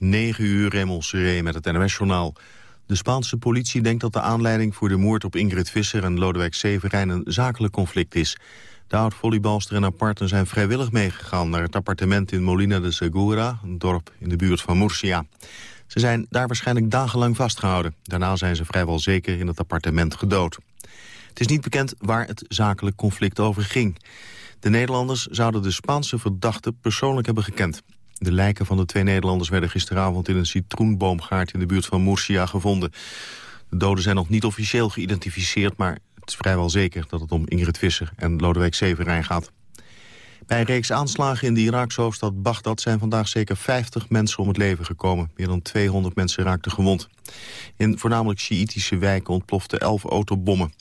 9 uur, Raymond met het NOS-journaal. De Spaanse politie denkt dat de aanleiding voor de moord op Ingrid Visser en Lodewijk Severijn een zakelijk conflict is. De oud-volleybalster en haar partner zijn vrijwillig meegegaan naar het appartement in Molina de Segura, een dorp in de buurt van Murcia. Ze zijn daar waarschijnlijk dagenlang vastgehouden. Daarna zijn ze vrijwel zeker in het appartement gedood. Het is niet bekend waar het zakelijk conflict over ging. De Nederlanders zouden de Spaanse verdachte persoonlijk hebben gekend. De lijken van de twee Nederlanders werden gisteravond in een citroenboomgaard in de buurt van Murcia gevonden. De doden zijn nog niet officieel geïdentificeerd, maar het is vrijwel zeker dat het om Ingrid Visser en Lodewijk Severijn gaat. Bij een reeks aanslagen in de Iraakse hoofdstad Bagdad zijn vandaag zeker 50 mensen om het leven gekomen. Meer dan 200 mensen raakten gewond. In voornamelijk Sjiïtische wijken ontploften 11 autobommen.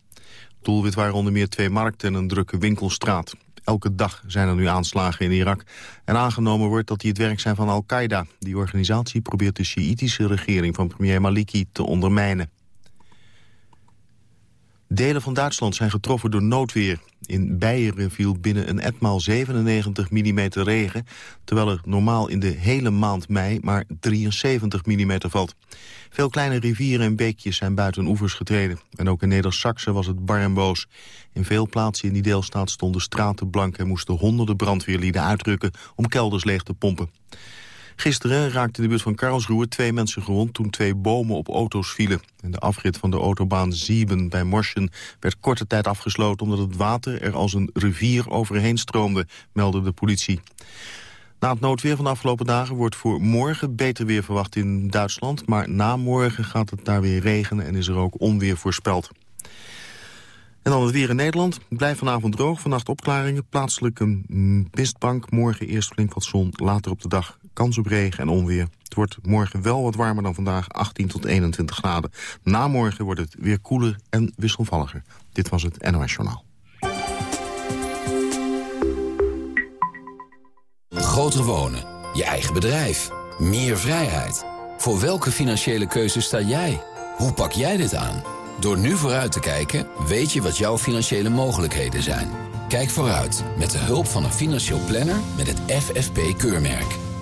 Doelwit waren onder meer twee markten en een drukke winkelstraat. Elke dag zijn er nu aanslagen in Irak. En aangenomen wordt dat die het werk zijn van Al-Qaeda. Die organisatie probeert de Sjiïtische regering van premier Maliki te ondermijnen. Delen van Duitsland zijn getroffen door noodweer. In Beieren viel binnen een etmaal 97 mm regen... terwijl er normaal in de hele maand mei maar 73 mm valt. Veel kleine rivieren en beekjes zijn buiten oevers getreden. En ook in Neder-Saxe was het bar en boos. In veel plaatsen in die deelstaat stonden straten blank... en moesten honderden brandweerlieden uitrukken om kelders leeg te pompen. Gisteren raakten in de buurt van Karlsruhe twee mensen gewond... toen twee bomen op auto's vielen. En de afrit van de autobaan Zieben bij Morschen werd korte tijd afgesloten... omdat het water er als een rivier overheen stroomde, meldde de politie. Na het noodweer van de afgelopen dagen wordt voor morgen beter weer verwacht in Duitsland. Maar na morgen gaat het daar weer regenen en is er ook onweer voorspeld. En dan het weer in Nederland. Blijft vanavond droog, vannacht opklaringen. Plaatselijk een mistbank. Morgen eerst flink wat zon, later op de dag kans op regen en onweer. Het wordt morgen wel wat warmer dan vandaag, 18 tot 21 graden. Na morgen wordt het weer koeler en wisselvalliger. Dit was het NOS Journaal. Groter wonen, je eigen bedrijf, meer vrijheid. Voor welke financiële keuze sta jij? Hoe pak jij dit aan? Door nu vooruit te kijken, weet je wat jouw financiële mogelijkheden zijn. Kijk vooruit met de hulp van een financieel planner met het FFP-keurmerk.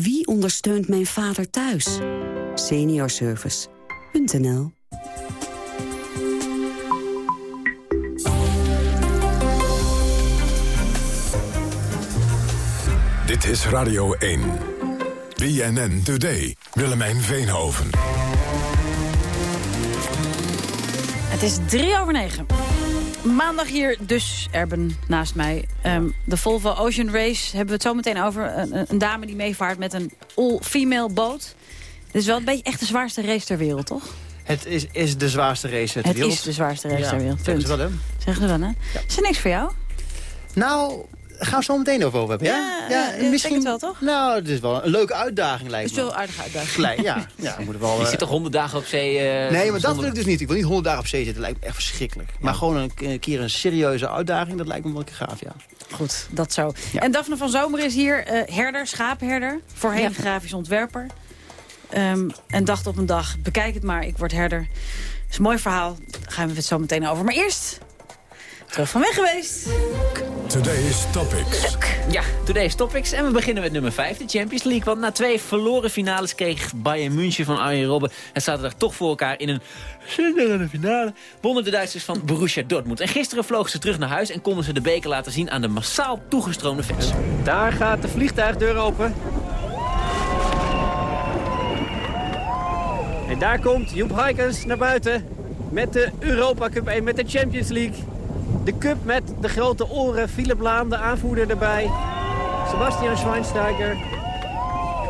Wie ondersteunt mijn vader thuis? Seniorservice.nl Dit is Radio 1. BNN Today. Willemijn Veenhoven. Het is drie over negen. Maandag hier dus, Erben, naast mij. Ehm, de Volvo Ocean Race hebben we het zo meteen over. Een, een dame die meevaart met een all-female boot. Het is wel een beetje echt de zwaarste race ter wereld, toch? Het is, is de zwaarste race ter wereld. Het is de zwaarste race ter wereld. Zeggen ze wel, hè? Zeggen ze wel, hè? Is er niks voor jou? Nou, gaan we zo meteen over hebben, ja? Ja, ja, misschien wel, toch? Nou, het is wel een leuke uitdaging, lijkt me. Het is wel een aardige uitdaging. Gelijk, ja. ja we wel, je zit toch honderd dagen op zee? Uh, nee, maar dat wil ik dus niet. Ik wil niet honderd dagen op zee zitten. Dat lijkt me echt verschrikkelijk. Maar gewoon een keer een serieuze uitdaging, dat lijkt me wel een keer gaaf, ja. Goed, dat zo. En Daphne van Zomer is hier uh, herder, schaapherder. Voorheen grafisch ontwerper. Um, en dacht op een dag, bekijk het maar, ik word herder. Dat is een mooi verhaal, daar gaan we het zo meteen over. Maar eerst terug van weg geweest. Today's Topics. Ja, Today's Topics. En we beginnen met nummer 5, de Champions League. Want na twee verloren finales kreeg Bayern München van Arjen Robben... het zaterdag toch voor elkaar in een de finale... wonnen de Duitsers van Borussia Dortmund. En gisteren vlogen ze terug naar huis en konden ze de beker laten zien... aan de massaal toegestroomde fans. Daar gaat de vliegtuigdeur open. En daar komt Joep Heikens naar buiten met de Europa Cup 1, met de Champions League. De cup met de grote oren, Philip Laan, de aanvoerder erbij. Sebastian Schweinsteiger.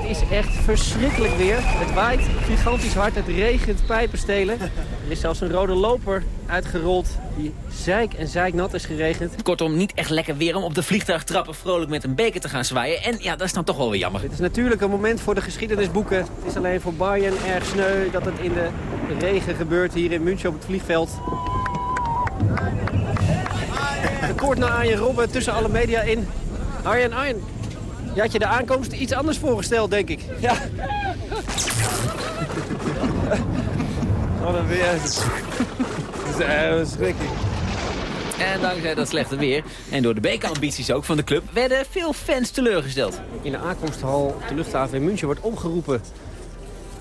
is echt verschrikkelijk weer. Het waait gigantisch hard, het regent pijpenstelen. Er is zelfs een rode loper uitgerold die zeik en zeiknat is geregend. Kortom, niet echt lekker weer om op de vliegtuigtrappen vrolijk met een beker te gaan zwaaien. En ja, dat is dan toch wel weer jammer. Het is natuurlijk een moment voor de geschiedenisboeken. Het is alleen voor Bayern erg sneu dat het in de regen gebeurt hier in München op het vliegveld. Kort naar Arjen Robben tussen alle media in. Arjen, Arjen, je had je de aankomst iets anders voorgesteld, denk ik. Ja. Wat een weer. Het is echt verschrikkelijk. En dankzij dat slechte weer en door de bekerambities ook van de club... werden veel fans teleurgesteld. In de aankomsthal op de luchthaven in München wordt omgeroepen...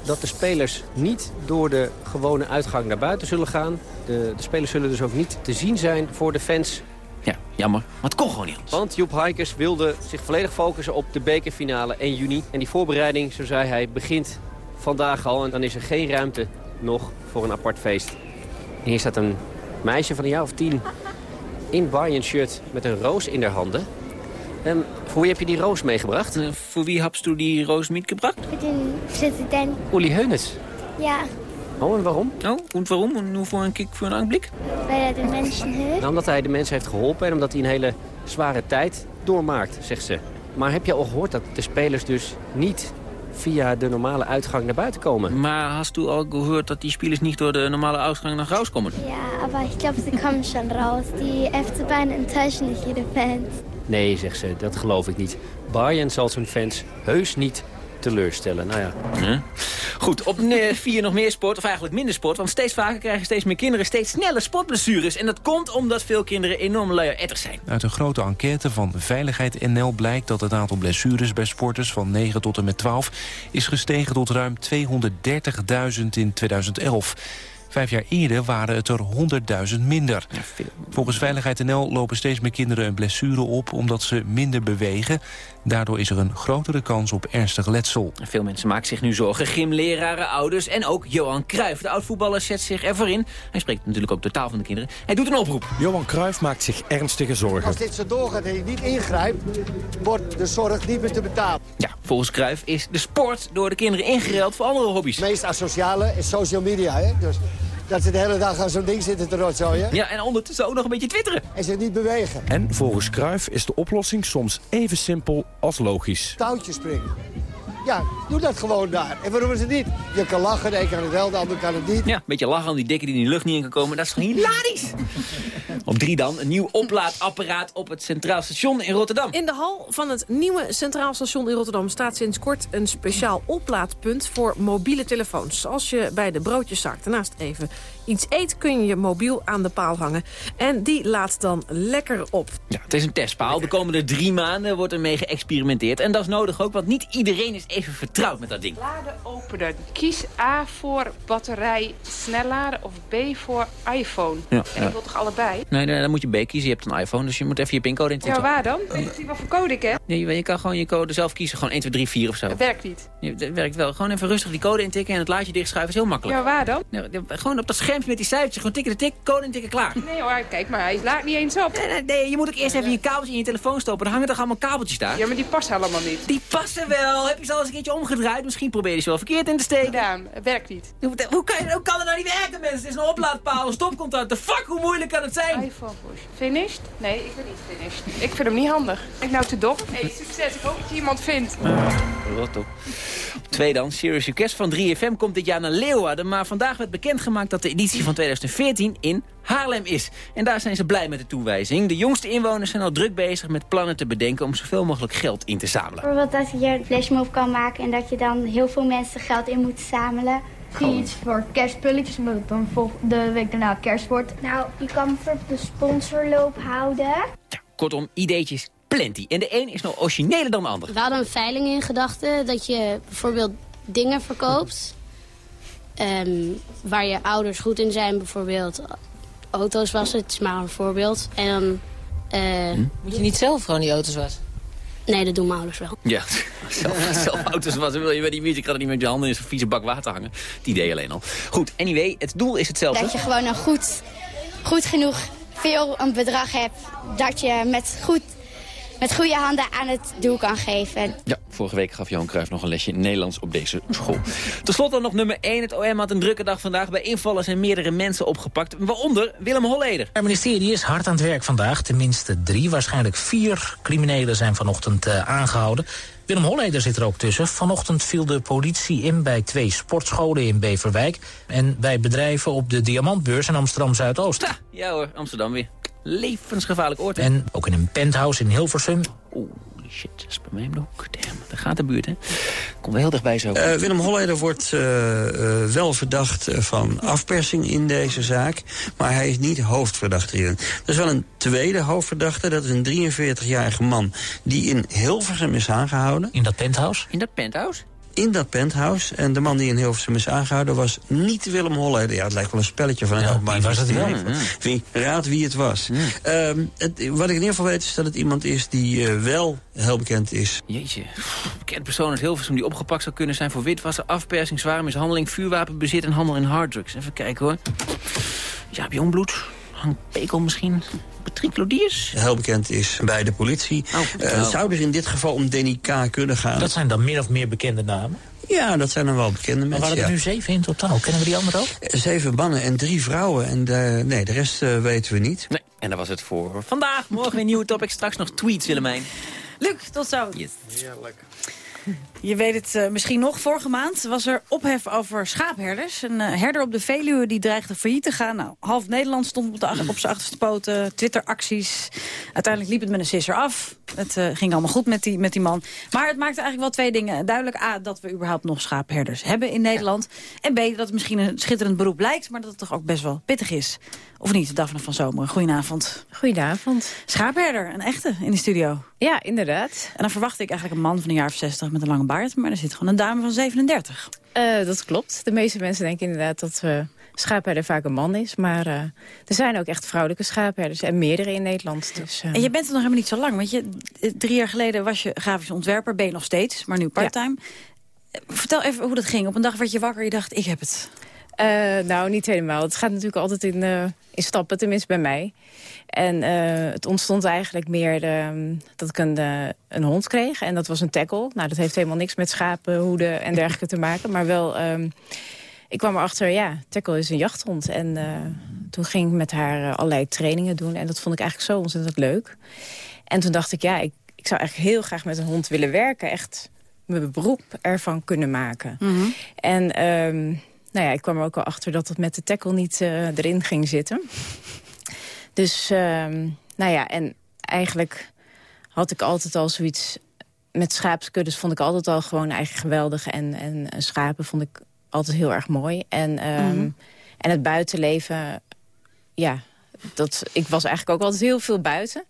dat de spelers niet door de gewone uitgang naar buiten zullen gaan. De, de spelers zullen dus ook niet te zien zijn voor de fans ja, jammer. Maar het kon gewoon niet anders. Want Joep Heikers wilde zich volledig focussen op de bekerfinale 1 juni. En die voorbereiding, zo zei hij, begint vandaag al. En dan is er geen ruimte nog voor een apart feest. En hier staat een meisje van een jaar of tien in Bayern shirt met een roos in haar handen. En voor wie heb je die roos meegebracht? Uh, voor wie hebt u die roos meegebracht? Voor de president. Uli Heunes. Ja. Oh, en waarom? Oh, en waarom? En hoe voor een kick voor een aanblik? Weil hij de mensen hulp. Nou, omdat hij de mensen heeft geholpen en omdat hij een hele zware tijd doormaakt, zegt ze. Maar heb je al gehoord dat de spelers dus niet via de normale uitgang naar buiten komen? Maar hast u al gehoord dat die spelers niet door de normale uitgang naar huis komen? Ja, maar ik glaube, ze komen schon raus. Die FC Bayern enttäuschen nicht ihre fans. Nee, zegt ze, dat geloof ik niet. Bayern zal zijn fans heus niet teleurstellen. Nou ja. Hm? Goed, op vier nog meer sport, of eigenlijk minder sport. Want steeds vaker krijgen steeds meer kinderen steeds snelle sportblessures. En dat komt omdat veel kinderen enorm luier zijn. Uit een grote enquête van Veiligheid NL blijkt dat het aantal blessures bij sporters van 9 tot en met 12 is gestegen tot ruim 230.000 in 2011. Vijf jaar eerder waren het er 100.000 minder. Volgens Veiligheid NL lopen steeds meer kinderen een blessure op... omdat ze minder bewegen. Daardoor is er een grotere kans op ernstig letsel. Veel mensen maken zich nu zorgen. Gymleraren, ouders en ook Johan Cruijff. De oud-voetballer zet zich ervoor in. Hij spreekt natuurlijk ook totaal van de kinderen. Hij doet een oproep. Johan Cruijff maakt zich ernstige zorgen. Als dit zo doorgaat en je niet ingrijpt... wordt de zorg niet meer te betalen. Ja, volgens Cruijff is de sport door de kinderen ingeruild voor andere hobby's. Het meest asociale is social media. Hè? Dus dat ze de hele dag aan zo'n ding zitten te rotzooien. Ja, en ondertussen ook nog een beetje twitteren. En zich niet bewegen. En volgens Cruijff is de oplossing soms even simpel als logisch. Touwtjes springen. Ja, doe dat gewoon daar. En waarom is het niet? Je kan lachen, de een kan het wel, de ander kan het niet. Ja, een beetje lachen aan die dikke die in de lucht niet in kan komen. Dat is gewoon hilarisch. Op drie dan, een nieuw oplaadapparaat op het Centraal Station in Rotterdam. In de hal van het nieuwe Centraal Station in Rotterdam staat sinds kort een speciaal oplaadpunt voor mobiele telefoons. Als je bij de broodjeszaak daarnaast even iets eet, kun je je mobiel aan de paal hangen. En die laat dan lekker op. Ja, het is een testpaal. De komende drie maanden wordt ermee geëxperimenteerd. En dat is nodig ook, want niet iedereen is even vertrouwd met dat ding. Laden openen. Kies A voor batterij snel laden of B voor iPhone. Ja, en ik wil toch allebei? Nee, nee, dan moet je B kiezen. Je hebt een iPhone, dus je moet even je pincode intikken. Ja, waar dan? Weet je wat voor code ik heb? Nee, je kan gewoon je code zelf kiezen. Gewoon 1, 2, 3, 4 of zo. Het werkt niet. Ja, het werkt wel. Gewoon even rustig die code intikken en het laadje dichtschuiven is heel makkelijk. Ja, waar dan? Ja, gewoon op dat schermpje met die cijfertjes. Gewoon tikken de tik, code intikken, klaar. Nee hoor, kijk maar, hij laat niet eens op. Nee, nee, nee, je moet ook eerst even je kabeltjes in je telefoon stoppen. Dan hangen toch allemaal kabeltjes daar? Ja, maar die passen allemaal niet. Die passen wel. Heb je ze al eens een keertje omgedraaid? Misschien probeer je ze wel verkeerd in te steken. Gedaan, het werkt niet. Hoe, hoe, kan, hoe kan het nou niet werken, mensen? Het is een oplaadpaal, een stopcontact. De fuck, hoe moeilijk kan het zijn? Push. Finished? Nee, ik ben niet finished. Ik vind hem niet handig. Ik nou te dom. Hey, succes. Ik hoop dat je iemand vindt. Rot op. Twee dan. Serious Request van 3FM komt dit jaar naar Leeuwarden. Maar vandaag werd bekendgemaakt dat de editie van 2014 in Haarlem is. En daar zijn ze blij met de toewijzing. De jongste inwoners zijn al druk bezig met plannen te bedenken... om zoveel mogelijk geld in te zamelen. Bijvoorbeeld dat je hier een flashmob kan maken... en dat je dan heel veel mensen geld in moet zamelen. Iets voor kerstspulletjes, omdat het dan de week daarna kerst wordt. Nou, je kan bijvoorbeeld de sponsorloop houden. Ja, kortom, ideetjes plenty. En de een is nog origineler dan de ander. We hadden een veiling in gedachten dat je bijvoorbeeld dingen verkoopt... Um, waar je ouders goed in zijn, bijvoorbeeld auto's wassen. Het is maar een voorbeeld. En dan... Uh, hm? Moet je niet zelf gewoon die auto's wassen? Nee, dat doen mijn ouders wel. Ja, zelf, zelf auto's wassen wil je bij die muziek. Ik kan er niet met je handen in zo'n vieze bak water hangen. Het idee alleen al. Goed, anyway, het doel is hetzelfde. Dat je gewoon een goed, goed genoeg veel een bedrag hebt. Dat je met goed met goede handen aan het doel kan geven. Ja, vorige week gaf Johan Cruijff nog een lesje Nederlands op deze school. Ten slotte nog nummer 1. Het OM had een drukke dag vandaag. Bij invallen zijn meerdere mensen opgepakt. Waaronder Willem Holleder. Het ministerie is hard aan het werk vandaag. Tenminste drie, waarschijnlijk vier criminelen zijn vanochtend uh, aangehouden. Willem Holleder zit er ook tussen. Vanochtend viel de politie in bij twee sportscholen in Beverwijk... en bij bedrijven op de Diamantbeurs in Amsterdam-Zuidoost. Ja hoor, Amsterdam weer. Levensgevaarlijk oord. En ook in een penthouse in Hilversum. Oeh shit, dat is bij mij ook. Damn, daar gaat de buurt, hè. Komt wel heel dichtbij zo. Uh, Willem Holleder wordt uh, uh, wel verdacht van afpersing in deze zaak. Maar hij is niet hoofdverdachte hierin. Er is wel een tweede hoofdverdachte. Dat is een 43-jarige man die in Hilversum is aangehouden. In dat penthouse? In dat penthouse? In dat penthouse. En de man die in Hilversum is aangehouden was niet Willem Holleder. Ja, het lijkt wel een spelletje van een ja, openbaar was het wel? Wie, raad wie het was. Um, het, wat ik in ieder geval weet is dat het iemand is die uh, wel heel bekend is. Jeetje, bekend persoon uit Hilversum die opgepakt zou kunnen zijn... voor witwassen, afpersing, zware mishandeling, vuurwapenbezit en handel in harddrugs. Even kijken hoor. Jaap Jongbloed, Hank Pekel misschien... Patrick Lodiers? Heel bekend is bij de politie. Oh, uh, oh. zou dus in dit geval om Denny K. kunnen gaan. Dat zijn dan min of meer bekende namen? Ja, dat zijn dan wel bekende maar mensen. waren er ja. nu zeven in totaal? Kennen we die anderen ook? Zeven mannen en drie vrouwen. En de, nee, de rest uh, weten we niet. Nee, en dat was het voor vandaag. Morgen weer nieuwe topic. Straks nog tweets, Willemijn. Luc, tot zo. Yes. Heerlijk. Je weet het uh, misschien nog, vorige maand was er ophef over schaapherders. Een uh, herder op de Veluwe die dreigde failliet te gaan. Nou, half Nederland stond op, de, op zijn achterste poten, Twitter-acties. Uiteindelijk liep het met een sisser af. Het uh, ging allemaal goed met die, met die man. Maar het maakte eigenlijk wel twee dingen duidelijk. A, dat we überhaupt nog schaapherders hebben in Nederland. En B, dat het misschien een schitterend beroep lijkt... maar dat het toch ook best wel pittig is. Of niet, Daphne van Zomer. Goedenavond. Goedenavond. Schaapherder, een echte in de studio. Ja, inderdaad. En dan verwacht ik eigenlijk een man van een jaar of 60 met een lange baard. Maar er zit gewoon een dame van 37. Uh, dat klopt. De meeste mensen denken inderdaad dat uh, schaapherder vaak een man is. Maar uh, er zijn ook echt vrouwelijke schaapherders. En meerdere in Nederland. Dus, en je bent er nog helemaal niet zo lang. Want je, drie jaar geleden was je grafisch ontwerper. Ben je nog steeds, maar nu parttime. Ja. Vertel even hoe dat ging. Op een dag werd je wakker je dacht, ik heb het. Nou, niet helemaal. Het gaat natuurlijk altijd in, in stappen, tenminste bij mij. En uh, het ontstond eigenlijk meer uh, dat ik een, een hond kreeg. En dat was een tackle. Nou, dat heeft helemaal niks met schapen, hoeden en dergelijke te maken. Maar wel, um, ik kwam erachter, ja, tackle is een jachthond. En toen ging ik met haar allerlei trainingen doen. En dat vond ik eigenlijk zo ontzettend leuk. En toen dacht ik, ja, ik, ik zou eigenlijk heel graag met een hond willen werken. Echt mijn beroep ervan kunnen maken. Mhm. Mm -hmm. En... Um, nou ja, ik kwam er ook al achter dat het met de tackle niet uh, erin ging zitten. Dus, uh, nou ja, en eigenlijk had ik altijd al zoiets... Met schaapskuddes vond ik altijd al gewoon eigenlijk geweldig. En, en, en schapen vond ik altijd heel erg mooi. En, um, mm -hmm. en het buitenleven, ja... Dat, ik was eigenlijk ook altijd heel veel buiten.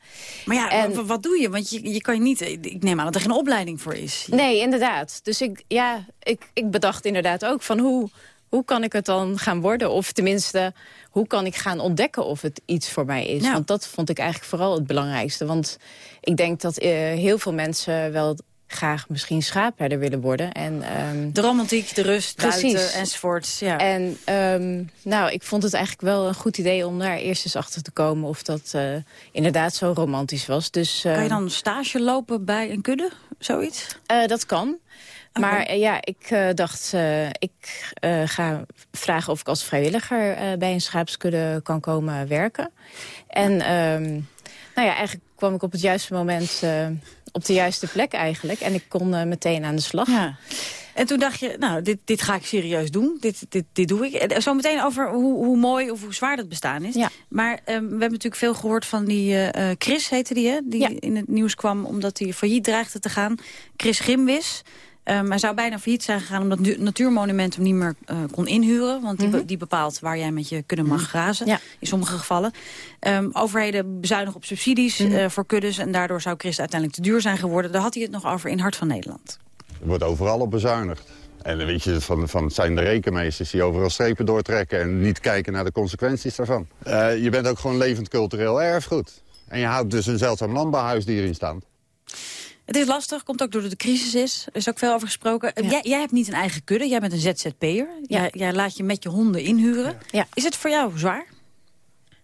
Maar ja, en, wat doe je? Want je, je kan je niet... Ik neem aan dat er geen opleiding voor is. Nee, inderdaad. Dus ik, ja, ik, ik bedacht inderdaad ook van hoe hoe kan ik het dan gaan worden? Of tenminste, hoe kan ik gaan ontdekken of het iets voor mij is? Want dat vond ik eigenlijk vooral het belangrijkste. Want ik denk dat uh, heel veel mensen wel graag misschien schaapherder willen worden. En, um, de romantiek, de rust, precies. buiten enzovoort. Ja. En um, nou, ik vond het eigenlijk wel een goed idee om daar eerst eens achter te komen... of dat uh, inderdaad zo romantisch was. Dus, uh, kan je dan stage lopen bij een kudde, zoiets? Uh, dat kan. Okay. Maar uh, ja, ik uh, dacht, uh, ik ga vragen of ik als vrijwilliger bij een schaapskudde kan komen werken. En um, nou ja, eigenlijk kwam ik op het juiste moment op de juiste plek eigenlijk. En ik kon meteen aan de slag. Ja. En toen dacht je, nou, dit, dit ga ik serieus doen. Dit, dit, dit doe ik. Zo meteen over hoe, hoe mooi of hoe zwaar dat bestaan is. Ja. Maar um, we hebben natuurlijk veel gehoord van die uh, Chris, heette die, hè? Die ja. in het nieuws kwam omdat hij failliet dreigde te gaan. Chris Grimwis. Um, hij zou bijna failliet zijn gegaan omdat het Natuurmonument hem niet meer uh, kon inhuren. Want die, Mhm. be die bepaalt waar jij met je kudde mag grazen. Ja. In sommige gevallen. Um, overheden bezuinigen op subsidies Mhm. uh, voor kuddes. En daardoor zou Chris uiteindelijk te duur zijn geworden. Daar had hij het nog over in Hart van Nederland. Er wordt overal op bezuinigd. En dan weet je, van, van het zijn de rekenmeesters die overal strepen doortrekken... en niet kijken naar de consequenties daarvan. Uh, je bent ook gewoon levend cultureel erfgoed. En je houdt dus een zeldzaam landbouwhuisdier in stand. Het is lastig, komt ook door de crisis is. Er is ook veel over gesproken. Ja. Jij, jij, hebt niet een eigen kudde, jij bent een ZZP'er. Ja. Jij, jij, laat je met je honden inhuren. Ja. Is het voor jou zwaar?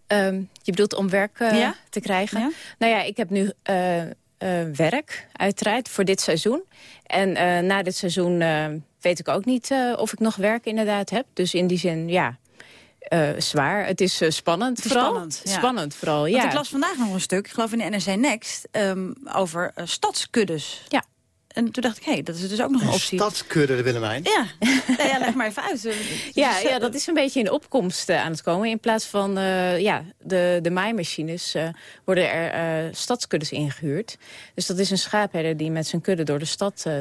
Um, je bedoelt om werk uh, ja? te krijgen? Nou ja, ik heb nu uh, eh, werk, uiteraard, voor dit seizoen. En eh, na dit seizoen eh, weet ik ook niet eh, of ik nog werk inderdaad heb. Dus in die zin, ja, eh, zwaar. Het is eh, spannend Het is vooral. spannend, ja. Spannend vooral, Want ja. ik las vandaag nog een stuk, ik geloof in de NRC Next, ehm, over eh, stadskuddes. Ja. En toen dacht ik, hé, dat is dus ook nog een optie. Stadskudde, Willemijn. Ja, nou ja, leg maar even uit. Ja, Dus, ja, dat is een beetje in opkomst aan het komen. In plaats van eh, ja, de, de maaimachines eh, worden er eh, stadskuddes ingehuurd. Dus dat is een schaapherder die met zijn kudde door de stad eh,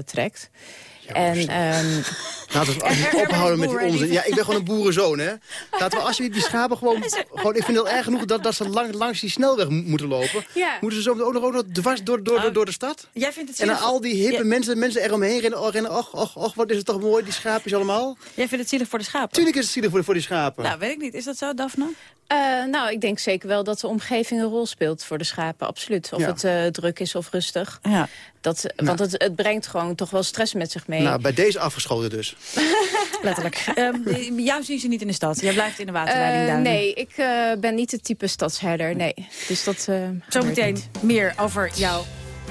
en, ehm, Laten we alsjeblieft ophouden met die onzin. Ja, ik ben gewoon een boerenzoon, hè. Laten we alsjeblieft die schapen gewoon... gewoon ik vind het heel erg genoeg dat, dat ze lang, langs die snelweg mo- moeten lopen. Ja. Moeten ze zo ook nog, ook nog dwars door, door, door, door de stad? Jij vindt het En dan zielig- al die hippe Ja. mensen, mensen eromheen rennen. Oh, rennen och, och, och, wat is het toch mooi, die schaapjes allemaal. Jij vindt het zielig voor de schapen? Tuurlijk is het zielig voor, voor die schapen. Nou, weet ik niet. Is dat zo, Daphne? Eh, nou, ik denk zeker wel dat de omgeving een rol speelt voor de schapen, absoluut. Of Ja. het eh, druk is of rustig. Ja. Dat, Want het, het brengt gewoon toch wel stress met zich mee. Nou, bij deze afgeschoten dus. Letterlijk. Ehm, jou zien ze niet in de stad. Jij blijft in de waterleiding Eh, duinen. nee, ik eh, ben niet het type stadsherder, nee. Dus dat eh, Zometeen meer over jou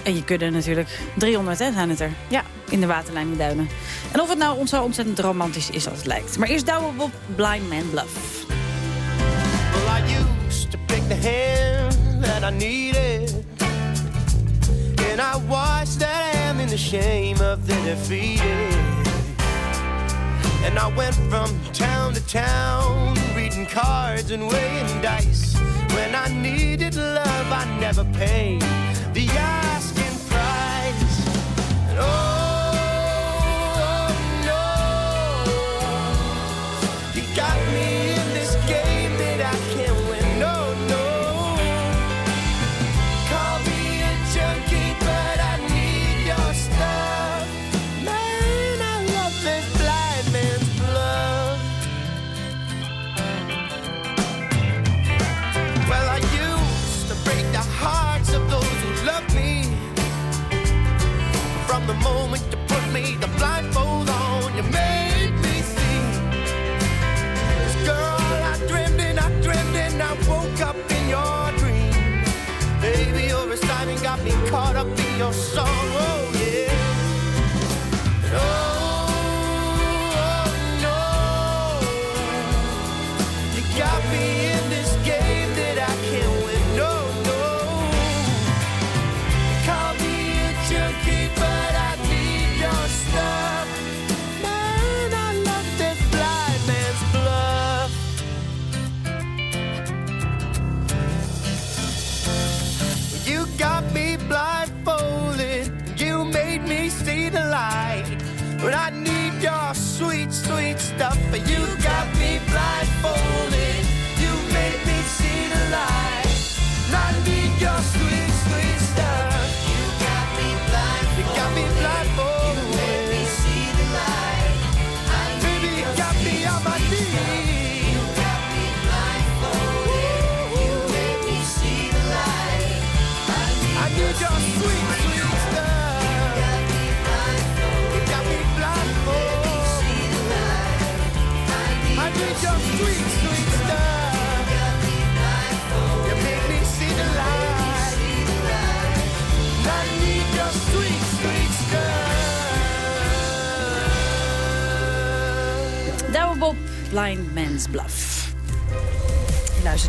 en je kudde natuurlijk. 300 hè, zijn het er. Ja. In de waterleiding duinen. En of het nou zo ontzettend romantisch is als het lijkt. Maar eerst Douwe Bob, Blind Man Bluff. I used to pick the hand that I needed. And I watched that hand in the shame of the defeated. And I went from town to town, reading cards and weighing dice. When I needed love, I never paid the asking price. And oh,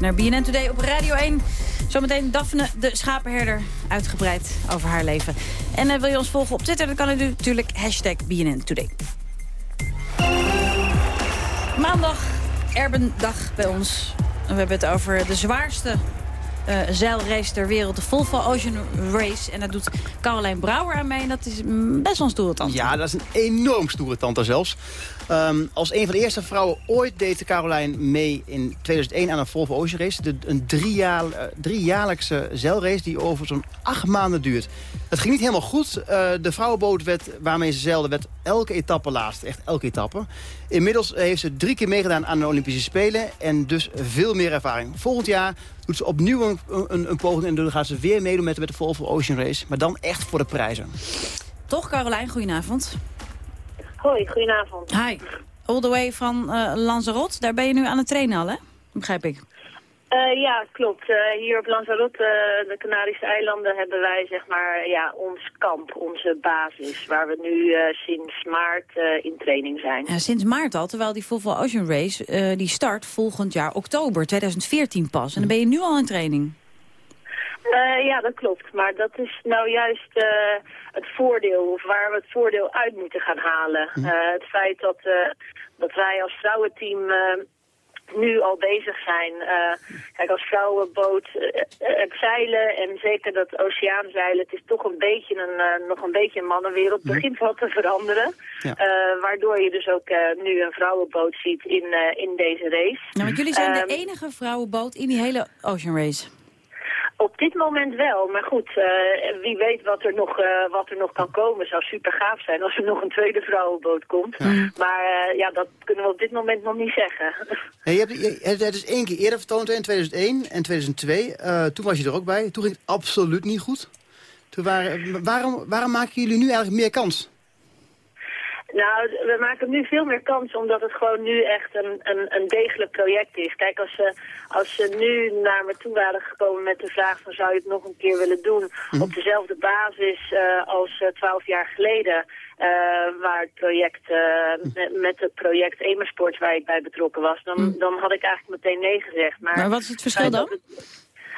naar BNN Today op Radio 1. Zometeen Daphne, de schapenherder, uitgebreid over haar leven. En eh, wil je ons volgen op Twitter, dan kan u natuurlijk hashtag BNN Today. Maandag, Erbendag bij ons. We hebben het over de zwaarste eh, zeilrace ter wereld, de Volvo Ocean Race. En daar doet Caroline Brouwer aan mee en dat is mm, best wel een stoere tand. Ja, dat is een enorm stoere tante zelfs. Ehm, als een van de eerste vrouwen ooit deed Caroline mee in 2001 aan een Volvo Ocean Race. De, een driejaar, eh, driejaarlijkse zeilrace die over zo'n acht maanden duurt. Het ging niet helemaal goed. Eh, de vrouwenboot werd, waarmee ze zeilde werd elke etappe laatst. Echt elke etappe. Inmiddels heeft ze drie keer meegedaan aan de Olympische Spelen. En dus veel meer ervaring. Volgend jaar doet ze opnieuw een, een, een poging. En dan gaat ze weer meedoen met, met de Volvo Ocean Race. Maar dan echt voor de prijzen. Toch, Caroline? Goedenavond. Hoi, goedenavond. Hi. All the way van eh Lanzarote. Daar ben je nu aan het trainen al, hè? Begrijp ik. Eh, ja, klopt. Eh, hier op Lanzarote, eh, de Canarische eilanden, hebben wij zeg maar ja, ons kamp, onze basis, waar we nu sinds maart in training zijn. Ja, sinds maart al, terwijl die Volvo Ocean Race die start volgend jaar oktober 2014 pas. En dan ben je nu al in training. Ja, dat klopt. Maar dat is nou juist het voordeel, of waar we het voordeel uit moeten gaan halen. Hm. Het feit dat, dat wij als vrouwenteam nu al bezig zijn. Eh, kijk, als vrouwenboot eh, eh, het zeilen en zeker dat oceaanzeilen, het is toch een beetje een, nog een beetje een mannenwereld. Het begint wat te veranderen. Ja. Eh, waardoor je dus ook eh, nu een vrouwenboot ziet in, eh, in deze race. Nou, want jullie zijn de Ehm, enige vrouwenboot in die hele Ocean Race. Op dit moment wel, maar goed, eh, wie weet wat er, nog, eh, wat er nog kan komen. zou super gaaf zijn als er nog een tweede vrouwenboot komt. Maar eh, ja, dat kunnen we op dit moment nog niet zeggen. Ja, je hebt, je, het het is één keer eerder vertoond, in 2001 en 2002. Eh, toen was je er ook bij. Toen ging het absoluut niet goed. Toen waren, waarom, waarom maken jullie nu eigenlijk meer kans? Nou, we maken nu veel meer kans omdat het gewoon nu echt een, een, een degelijk project is. Kijk, als ze, als ze nu naar me toe waren gekomen met de vraag van zou je het nog een keer willen doen op dezelfde basis eh, als twaalf jaar geleden. eh, waar het project, eh, met, het project Emersport waar ik bij betrokken was, dan, dan had ik eigenlijk meteen nee gezegd. Maar, Maar wat is het verschil dan?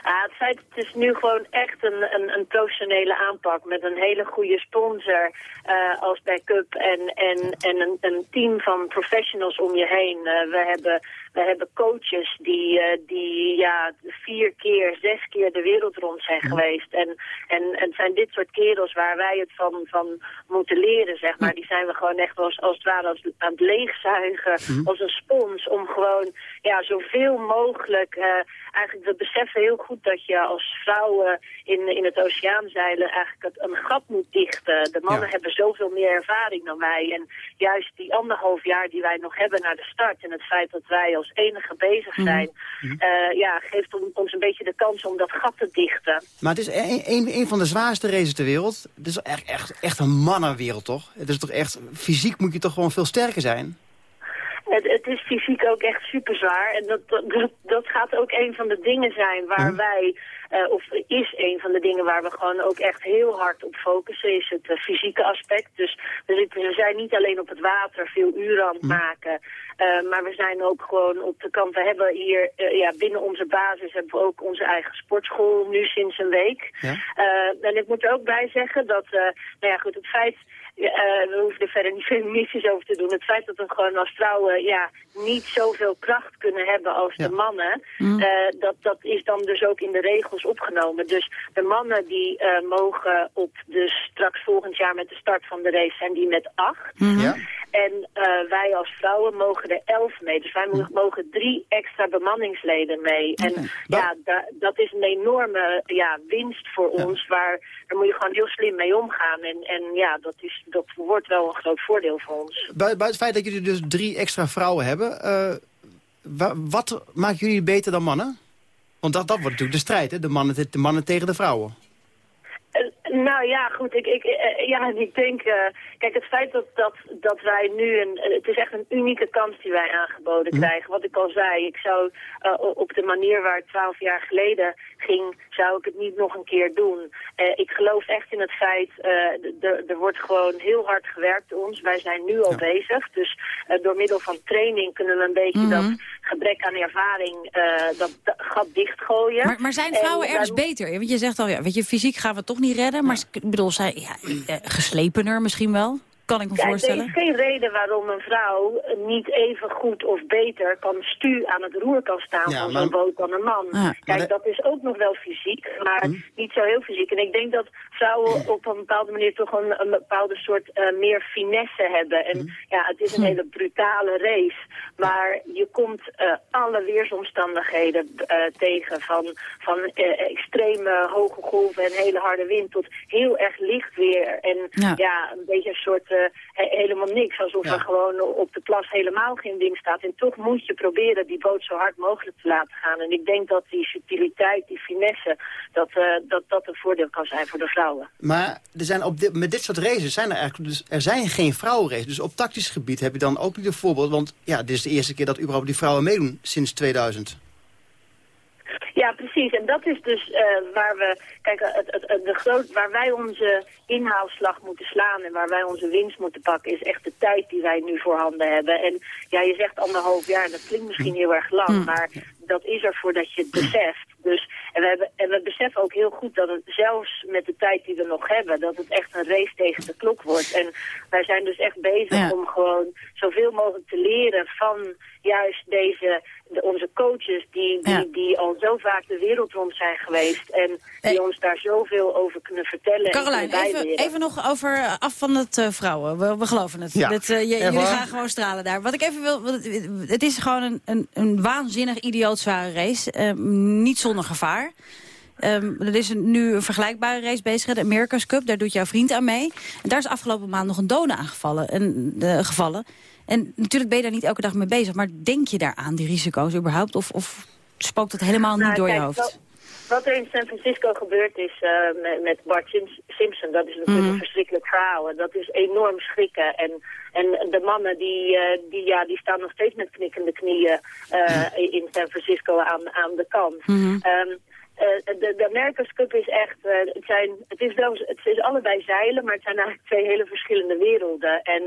Ah, het feit, het is nu gewoon echt een, een, een professionele aanpak met een hele goede sponsor eh, als backup en, en, en een, een team van professionals om je heen. Eh, we, hebben, we hebben coaches die, eh, die ja, vier keer, zes keer de wereld rond zijn geweest. En, en, en het zijn dit soort kerels waar wij het van, van moeten leren, zeg maar. Die zijn we gewoon echt als, als het ware als, aan het leegzuigen, als een spons om gewoon ja, zoveel mogelijk... eh, eigenlijk, we beseffen heel goed dat je als vrouwen in, in het oceaanzeilen eigenlijk het, een gat moet dichten. De mannen hebben zoveel meer ervaring dan wij. En juist die anderhalf jaar die wij nog hebben naar de start en het feit dat wij als enige bezig zijn, eh, ja, geeft on- ons een beetje de kans om dat gat te dichten. Maar het is een, een, een van de zwaarste races ter wereld. Het is echt, echt, echt een mannenwereld, toch? Het is toch echt, fysiek moet je toch gewoon veel sterker zijn? Het, het is fysiek ook echt super zwaar. En dat, dat, dat gaat ook een van de dingen zijn waar wij, eh, of is een van de dingen waar we gewoon ook echt heel hard op focussen, is het eh, fysieke aspect. Dus we, zitten, we zijn niet alleen op het water veel uren aan het maken, eh, maar we zijn ook gewoon op de kant. We hebben hier ja, binnen onze basis hebben we ook onze eigen sportschool nu sinds een week. En ik moet er ook bij zeggen dat, nou ja goed, het feit eh, we hoeven er verder niet feministisch over te doen. Het feit dat we gewoon als vrouwen ja, niet zoveel kracht kunnen hebben als de mannen, eh, dat, dat is dan dus ook in de regels opgenomen. Dus de mannen die eh, mogen op dus straks volgend jaar met de start van de race zijn die met acht. Ja. En eh, wij als vrouwen mogen er elf mee. Dus wij mo- mogen drie extra bemanningsleden mee. En ja, da- dat is een enorme ja, winst voor ons. Waar, daar moet je gewoon heel slim mee omgaan. En, en ja, dat, is, dat wordt wel een groot voordeel voor ons. Bui- Buiten het feit dat jullie dus drie extra vrouwen hebben... eh, wa- wat maakt jullie beter dan mannen? Want dat, dat wordt natuurlijk de strijd, hè? De mannen, de mannen tegen de vrouwen. Eh, nou ja, goed. Ik, ik, eh, ja, en ik denk, eh, kijk, het feit dat, dat, dat wij nu een, eh, het is echt een unieke kans die wij aangeboden krijgen. Wat ik al zei, ik zou eh, op de manier waar het twaalf jaar geleden ging, zou ik het niet nog een keer doen. Eh, ik geloof echt in het feit, eh, er wordt gewoon heel hard gewerkt ons. Wij zijn nu al bezig, dus eh, door middel van training kunnen we een beetje Mhm. dat gebrek aan ervaring, eh, dat, dat gat dichtgooien. Maar, maar zijn En vrouwen ergens beter? Want je zegt al, ja, weet je, fysiek gaan we toch niet redden. Maar ik bedoel, zij, ja, eh, geslepener misschien wel? Kan ik me voorstellen. er is geen reden waarom een vrouw niet even goed of beter kan stu aan het roer kan staan Ja, van zo'n boot dan een man. Ja, Kijk, de- dat is ook nog wel fysiek, maar niet zo heel fysiek. En ik denk dat vrouwen op een bepaalde manier toch een, een bepaalde soort eh, meer finesse hebben. En ja, het is een hele brutale race, maar je komt eh, alle weersomstandigheden eh, tegen. Van, van extreme hoge golven en hele harde wind tot heel erg licht weer. En Ja. ja, een beetje een soort he- helemaal niks. Alsof er gewoon op de plas helemaal geen ding staat. En toch moet je proberen die boot zo hard mogelijk te laten gaan. En ik denk dat die subtiliteit, die finesse, dat eh, dat, dat een voordeel kan zijn voor de vrouwen. Maar er zijn op dit, met dit soort races zijn er eigenlijk dus, er zijn geen vrouwenraces. Dus op tactisch gebied heb je dan ook niet een voorbeeld. Want ja, dit is de eerste keer dat überhaupt die vrouwen meedoen sinds 2000. Ja, precies. En dat is dus uh, waar we, kijk, het, het, de groot, waar wij onze inhaalslag moeten slaan en waar wij onze winst moeten pakken, is echt de tijd die wij nu voorhanden hebben. En ja, je zegt anderhalf jaar, dat klinkt misschien heel erg lang, Hmm. maar dat is er voor dat je het beseft. Dus, en, we hebben, en we beseffen ook heel goed dat het zelfs met de tijd die we nog hebben, dat het echt een race tegen de klok wordt. En wij zijn dus echt bezig Ja. om gewoon zoveel mogelijk te leren van juist deze, de, onze coaches die, die, Ja. die al zo vaak de wereld rond zijn geweest en die ons daar zoveel over kunnen vertellen. Carolijn, en kunnen even, even nog over eh, af van het eh, vrouwen. We, we geloven het. Ja. Dit, eh, je- Echt jullie gaan gewoon stralen daar. Wat ik even wil, het, is gewoon een, een, een waanzinnig idioot zware race. Eh, niet zonder gevaar. Ehm, er is een, nu een vergelijkbare race bezig, de America's Cup. Daar doet jouw vriend aan mee. En daar is afgelopen maand nog een dode aangevallen. En, gevallen. En natuurlijk ben je daar niet elke dag mee bezig. Maar denk je daaraan, die risico's überhaupt? Of, of spookt het helemaal niet Nou, door je hoofd? Wat, wat er in San Francisco gebeurd is eh, met, met Bart Sims- Simpson, dat is natuurlijk Mhm. een verschrikkelijk verhaal. En dat is enorm schrikken. En, en de mannen die, eh, die, ja, die staan nog steeds met knikkende knieën eh, in San Francisco aan, aan de kant. Mhm. Ehm, eh, de, de America's Cup is echt, eh, het, zijn, het, is het is allebei zeilen, maar het zijn eigenlijk twee hele verschillende werelden. En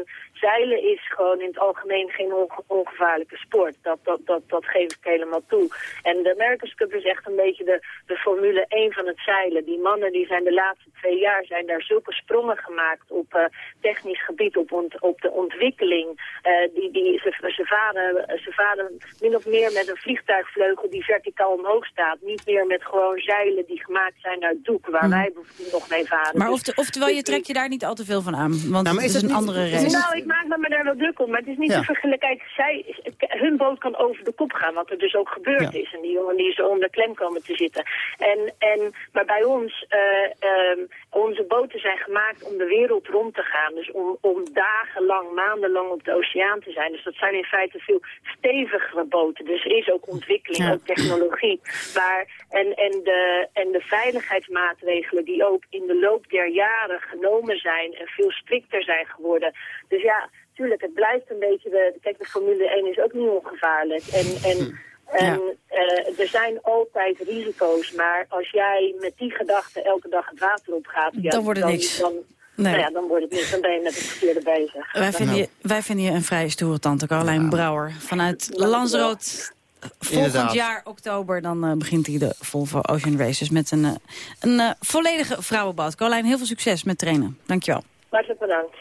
zeilen is gewoon in het algemeen geen onge- ongevaarlijke sport. Dat, dat, dat, dat geef ik helemaal toe. En de America's Cup is echt een beetje de, de Formule 1 van het zeilen. Die mannen die zijn de laatste twee jaar zijn daar zulke sprongen gemaakt op eh, technisch gebied, op, ont, op de ontwikkeling. Eh, die, die, ze, ze, varen, ze varen min of meer met een vliegtuigvleugel die verticaal omhoog staat. Niet meer met gewoon zeilen die gemaakt zijn uit doek, waar wij bijvoorbeeld nog mee varen. Maar Dus- ofte- oftewel, je trekt je daar niet al te veel van aan. Want Nou, maar het is is het een niet- andere race. Nou, ik maak me daar wel druk om, maar het is niet Ja. te vergelijken. Kijk, zij, hun boot kan over de kop gaan, wat er dus ook gebeurd Ja. is. En die jongen die is onder klem komen te zitten. En, en, maar bij ons, eh, ehm, onze boten zijn gemaakt om de wereld rond te gaan. Dus om, om dagenlang, maandenlang op de oceaan te zijn. Dus dat zijn in feite veel stevigere boten. Dus er is ook ontwikkeling, Ja. ook technologie. Waar, en, en, de, en de veiligheidsmaatregelen die ook in de loop der jaren genomen zijn en veel strikter zijn geworden. Dus ja, tuurlijk, het blijft een beetje de... Kijk, de Formule 1 is ook niet ongevaarlijk. En, en, en eh, er zijn altijd risico's, maar als jij met die gedachte elke dag het water op gaat... Ja, Dan wordt het niks. Dan, Nee. nou ja, dan wordt het niks. Dan ben je met het verkeerde bezig. Wij vinden, je, wij vinden je een vrije stoere tante, Carlijn Brouwer. Vanuit Lanzarote. Volgend Inderdaad. jaar, oktober, dan eh, begint hij de Volvo Ocean Races... met een, eh, een volledige vrouwenboot. Carlijn, heel veel succes met trainen. Dankjewel. Hartelijk bedankt.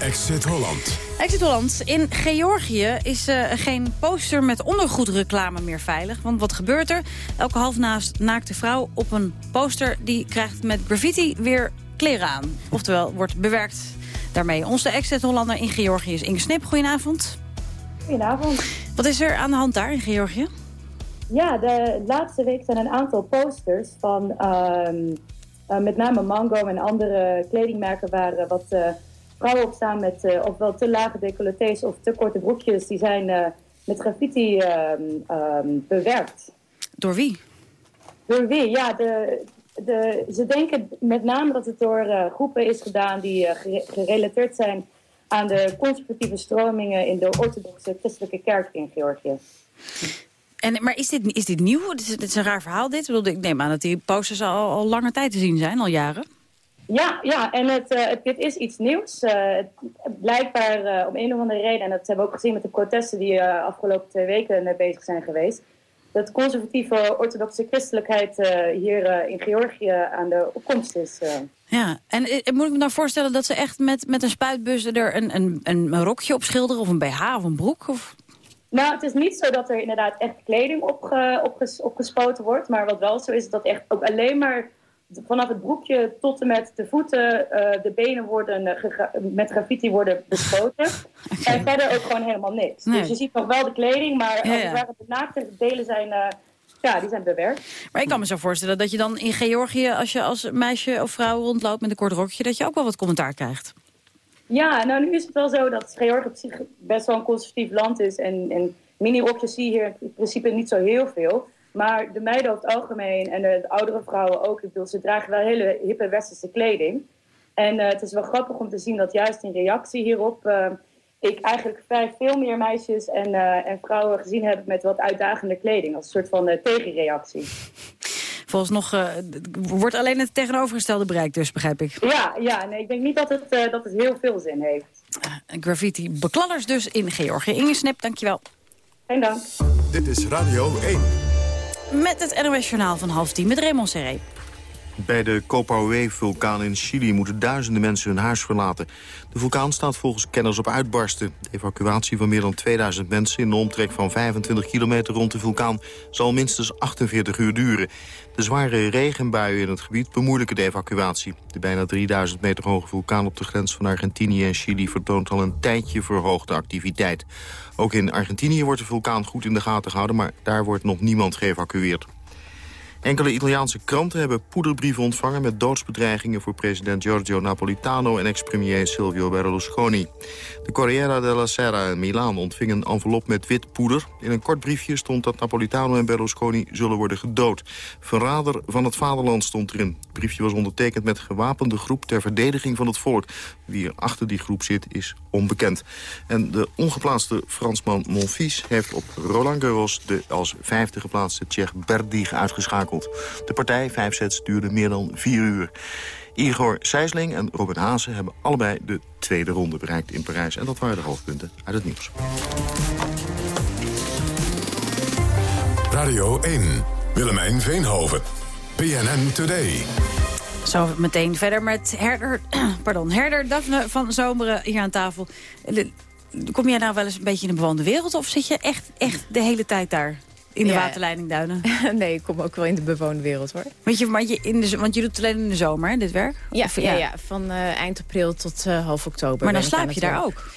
Exit Holland. Exit Holland. In Georgië is eh, geen poster met ondergoedreclame meer veilig. Want wat gebeurt er? Elke halfnaast naakte vrouw op een poster... die krijgt met graffiti weer kleren aan. Oftewel, wordt bewerkt daarmee. Onze Exit Hollander in Georgië is Inge Snip. Goedenavond. Goedenavond. Wat is er aan de hand daar in Georgië? Ja, de laatste week zijn een aantal posters van ehm, eh, met name Mango en andere kledingmerken waar eh, wat eh, vrouwen op staan met eh, ofwel te lage decolletés of te korte broekjes. Die zijn eh, met graffiti ehm, ehm, bewerkt. Door wie? Door wie? Ja, de, de, ze denken met name dat het door eh, groepen is gedaan die eh, gere- gerelateerd zijn aan de conservatieve stromingen in de orthodoxe christelijke kerk in Georgië. En, maar is dit, is dit nieuw? Dit is, dit is een raar verhaal dit. Ik, bedoel, ik neem aan dat die posters al, al lange tijd te zien zijn, al jaren. Ja, ja en het, eh, het- dit is iets nieuws. Eh, blijkbaar eh, om een of andere reden, en dat hebben we ook gezien met de protesten die eh afgelopen twee weken bezig zijn geweest, dat conservatieve orthodoxe christelijkheid hier in Georgië aan de opkomst is. Ja, en eh, moet ik me nou voorstellen dat ze echt met, met een spuitbus er een, een, een rokje op schilderen... of een BH of een broek? Of... Nou, het is niet zo dat er inderdaad echt kleding opge, opges, opgespoten wordt. Maar wat wel zo is, is dat echt ook alleen maar vanaf het broekje tot en met de voeten, eh, de benen worden eh, gegra- met graffiti worden bespoten. En verder ook gewoon helemaal niks. Nee. Dus je ziet nog wel de kleding, maar Ja, als ja. de naakte delen zijn, eh, ja, die zijn bewerkt. Maar ik kan me zo voorstellen dat je dan in Georgië... als je als meisje of vrouw rondloopt met een kort rokje... dat je ook wel wat commentaar krijgt. Ja, nou nu is het wel zo dat Georgië op zich best wel een conservatief land is. En, en mini-rokjes zie je hier in principe niet zo heel veel. Maar de meiden over het algemeen en de, de oudere vrouwen ook. Ik bedoel, ze dragen wel hele hippe westerse kleding. En eh, het is wel grappig om te zien dat juist in reactie hierop... eh, ik eigenlijk vrij veel meer meisjes en, eh, en vrouwen gezien heb met wat uitdagende kleding. Als een soort van tegenreactie. Volgens nog eh, wordt alleen het tegenovergestelde bereikt dus, begrijp ik. Ja, ja nee, ik denk niet dat het, eh, dat het heel veel zin heeft. Graffiti beklallers dus in Georgië. Inge Snip, dankjewel. Geen dank. Dit is Radio 1. Met het NOS Journaal van half tien met Raymond Serré. Bij de Copaue-vulkaan in Chili moeten duizenden mensen hun huis verlaten. De vulkaan staat volgens kenners op uitbarsten. De evacuatie van meer dan 2000 mensen in een omtrek van 25 kilometer rond de vulkaan zal minstens 48 uur duren. De zware regenbuien in het gebied bemoeilijken de evacuatie. De bijna 3000 meter hoge vulkaan op de grens van Argentinië en Chili vertoont al een tijdje verhoogde activiteit. Ook in Argentinië wordt de vulkaan goed in de gaten gehouden, maar daar wordt nog niemand geëvacueerd. Enkele Italiaanse kranten hebben poederbrieven ontvangen... met doodsbedreigingen voor president Giorgio Napolitano... en ex-premier Silvio Berlusconi. De Corriere della Sera in Milaan ontving een envelop met wit poeder. In een kort briefje stond dat Napolitano en Berlusconi zullen worden gedood. Verrader van het vaderland stond erin. Het briefje was ondertekend met gewapende groep ter verdediging van het volk. Wie er achter die groep zit is onbekend. En de ongeplaatste Fransman Monfils heeft op Roland Garros... de als vijfde geplaatste Tsjech Berdig uitgeschakeld. De partij, vijf sets, duurde meer dan vier uur. Igor Sijsling en Robin Haase hebben allebei de tweede ronde bereikt in Parijs. En dat waren de hoofdpunten uit het nieuws. Radio 1. Willemijn Veenhoven. PNN Today. Zo meteen verder met herder, pardon, herder Daphne van Zomeren hier aan tafel. De- Kom jij nou wel eens een beetje in de bewoonde wereld... of zit je echt, echt de hele tijd daar in de Ja. waterleidingduinen? nee, ik kom ook wel in de bewoonde wereld, hoor. Want je, maar je, in de, want je doet het alleen in de zomer, hè, dit werk? Ja, Of- ja, ja van eh, eind april tot eh, half oktober. Maar dan slaap je daar werk. ook?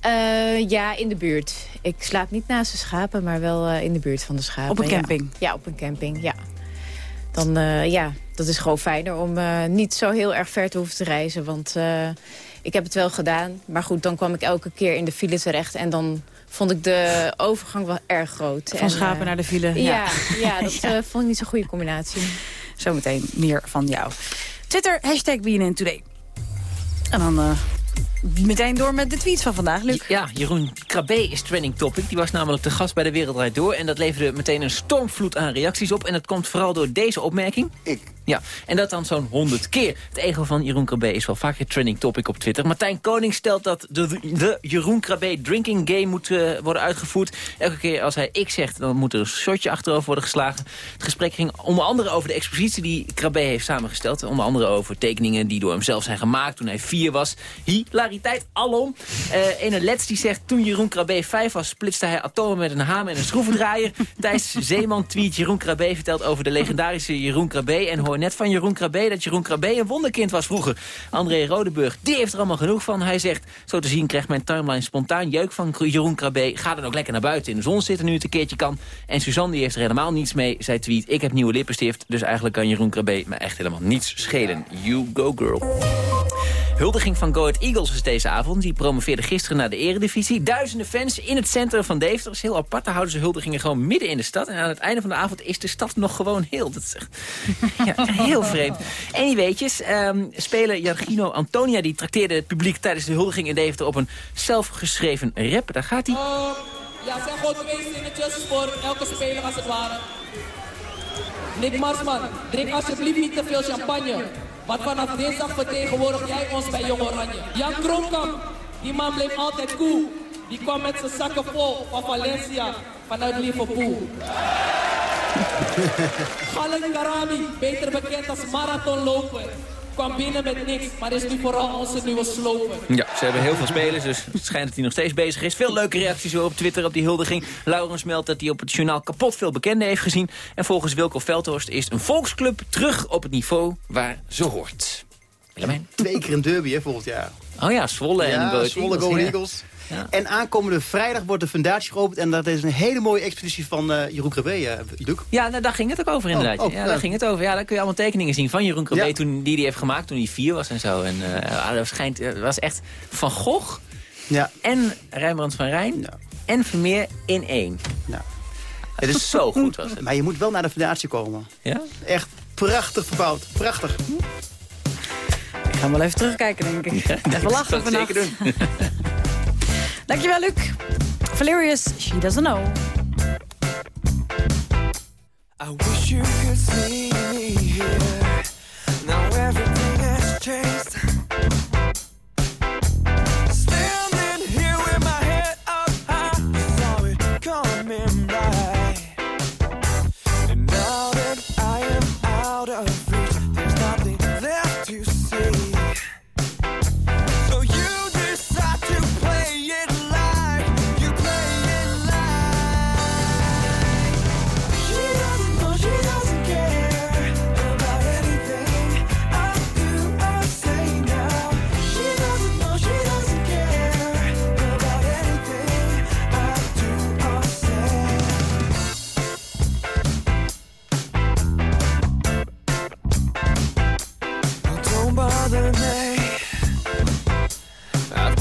Eh, ja, in de buurt. Ik slaap niet naast de schapen, maar wel eh, in de buurt van de schapen. Op een camping? Ja, op een camping, ja. Dan, eh, ja, dat is gewoon fijner om eh, niet zo heel erg ver te hoeven te reizen. Want eh, ik heb het wel gedaan. Maar goed, dan kwam ik elke keer in de file terecht. En dan vond ik de overgang wel erg groot. Van En, schapen eh, naar de file, Ja, ja. ja. dat Ja. vond ik niet zo'n goede combinatie. Zometeen meer van jou. Twitter, hashtag BNN Today. En dan meteen door met de tweets van vandaag, Luc. Ja, Jeroen Krabbe is trending topic. Die was namelijk de gast bij de Wereldrijd Door. En dat leverde meteen een stormvloed aan reacties op. En dat komt vooral door deze opmerking. Ik. Ja, en dat dan zo'n honderd keer. Het ego van Jeroen Krabbe is wel vaker trending topic op Twitter. Martijn Koning stelt dat de, de Jeroen Krabbe drinking game moet eh, worden uitgevoerd. Elke keer als hij ik zegt, dan moet er een shotje achterover worden geslagen. Het gesprek ging onder andere over de expositie die Krabbe heeft samengesteld. Onder andere over tekeningen die door hem zelf zijn gemaakt toen hij vier was. Hilariteit alom. Eh ene Let's die zegt, toen Jeroen Krabbe vijf was, splitste hij atomen met een hamer en een schroevendraaier. Thijs Zeeman tweet Jeroen Krabbe vertelt over de legendarische Jeroen Krabbe. En hoor net van Jeroen Krabbe dat Jeroen Krabbe een wonderkind was vroeger. André Rodeburg, die heeft er allemaal genoeg van. Hij zegt, zo te zien krijgt mijn timeline spontaan jeuk van Jeroen Krabbe. Ga dan ook lekker naar buiten in de zon zitten nu het een keertje kan. En Suzanne die heeft er helemaal niets mee. Zij tweet, ik heb nieuwe lippenstift, dus eigenlijk kan Jeroen Krabbe me echt helemaal niets schelen. You go girl. Huldiging van Go Eagles is deze avond. Die promoveerde gisteren naar de eredivisie. Duizenden fans in het centrum van Deventer. Dat is heel apart. Daar houden ze huldigingen gewoon midden in de stad. En aan het einde van de avond is de stad nog gewoon heel. Dat is echt ja, heel vreemd. En weetjes. ehm speler Jargino Antonia die trakteerde het publiek tijdens de huldiging in Deventer op een zelfgeschreven rap. Daar gaat hij. Ja, zijn gewoon twee zinnetjes voor elke speler als het ware. Nick Marsman, drink alsjeblieft niet te veel champagne. Want vanaf dinsdag vertegenwoordig jij ons bij Jong Oranje. Jan Kronkamp, die man bleef altijd cool. Die kwam met zijn zakken vol van Valencia vanuit Liverpool. Galen Karami, beter bekend als marathonloper. Kwam binnen met niks, maar is nu vooral onze nieuwe sloper. Ja, ze hebben heel veel spelers, dus het schijnt dat hij nog steeds bezig is. Veel leuke reacties op Twitter op die huldiging. Laurens meldt dat hij op het journaal kapot veel bekenden heeft gezien. En volgens Wilco Veldhorst is een volksclub terug op het niveau waar ze hoort. Willemijn? Twee keer een derby hè, volgend jaar. Oh ja, Zwolle en ja, Go Zwolle Eagles, Go ja. En aankomende vrijdag wordt de fundatie geopend. En dat is een hele mooie expositie van eh Jeroen Krabbe, eh, Luc. Ja, nou, daar ging het ook over inderdaad. Oh, oh, ja, ja. daar ging het over. Ja, daar kun je allemaal tekeningen zien van Jeroen Krabbe... Ja. toen die die heeft gemaakt toen hij vier was en zo. En eh, ja, dat schijnt, was echt Van Gogh Ja. en Rembrandt van Rijn en Vermeer in één. Ja. Het is zo goed was het. Maar je moet wel naar de fundatie komen. Ja? Echt prachtig verbouwd. Prachtig. Ik ga wel even terugkijken, denk ik. even lachen dat vannacht. zeker doen. Dankjewel, Luc. Valerius, she doesn't know. I wish you could see me here. Now everything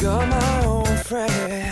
you're my own friend.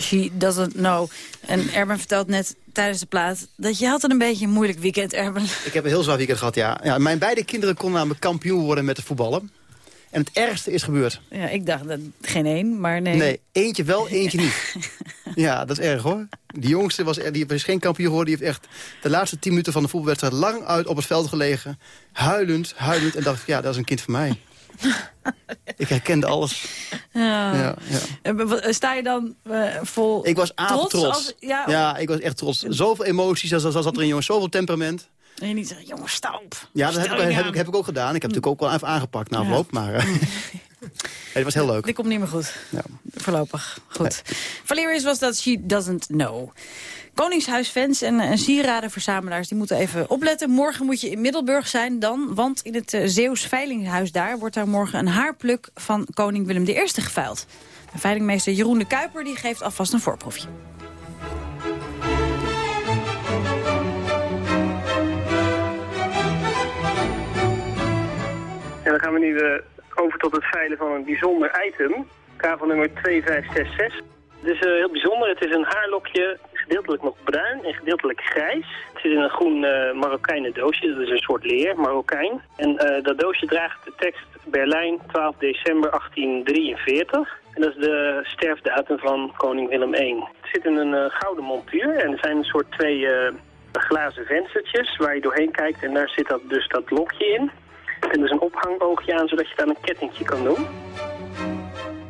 She doesn't know. En Erben vertelt net tijdens de plaat dat je had een beetje een moeilijk weekend, Erben. Ik heb een heel zwaar weekend gehad, ja. ja. Mijn beide kinderen konden namelijk kampioen worden met de voetballen. En het ergste is gebeurd. Ja, ik dacht dat geen één, maar nee. Nee, eentje wel, eentje niet. ja, dat is erg hoor. Die jongste was, er- die is geen kampioen geworden. Die heeft echt de laatste tien minuten van de voetbalwedstrijd lang uit op het veld gelegen. Huilend, huilend. En dacht ik, ja, dat is een kind van mij. Ik herkende alles. Ja. Ja, Sta je dan eh, vol Ik was trots. als- ja, ik was echt trots. Zoveel emoties, zat, zat er in jongens. Zoveel temperament. En je niet zeggen, jongen, stop. Ja, dat heb ik, heb, ik, heb ik ook gedaan. Ik heb natuurlijk ook wel even aangepakt na afloop. Maar eh, het was heel leuk. Dit komt niet meer goed. Ja. Voorlopig. Goed. Valerius was dat She Doesn't Know. Koningshuisfans en, en sieradenverzamelaars die moeten even opletten. Morgen moet je in Middelburg zijn dan, want in het eh, Zeeuws Veilinghuis daar... wordt daar morgen een haarpluk van koning Willem I geveild. De veilingmeester Jeroen de Kuiper die geeft alvast een voorproefje. En dan gaan we nu eh, over tot het veilen van een bijzonder item. Kavel nummer 2566. Het is eh, heel bijzonder. Het is een haarlokje, gedeeltelijk nog bruin en gedeeltelijk grijs. Het zit in een groen Marokijnen doosje. Dat is een soort leer, Marokijn. En eh, dat doosje draagt de tekst Berlijn, 12 december 1843. En dat is de sterfdatum van koning Willem I. Het zit in een eh, gouden montuur en er zijn een soort twee glazen venstertjes waar je doorheen kijkt. En daar zit dat, dus dat lokje in. En er is een ophangoogje aan, zodat je daar een kettingje kan doen.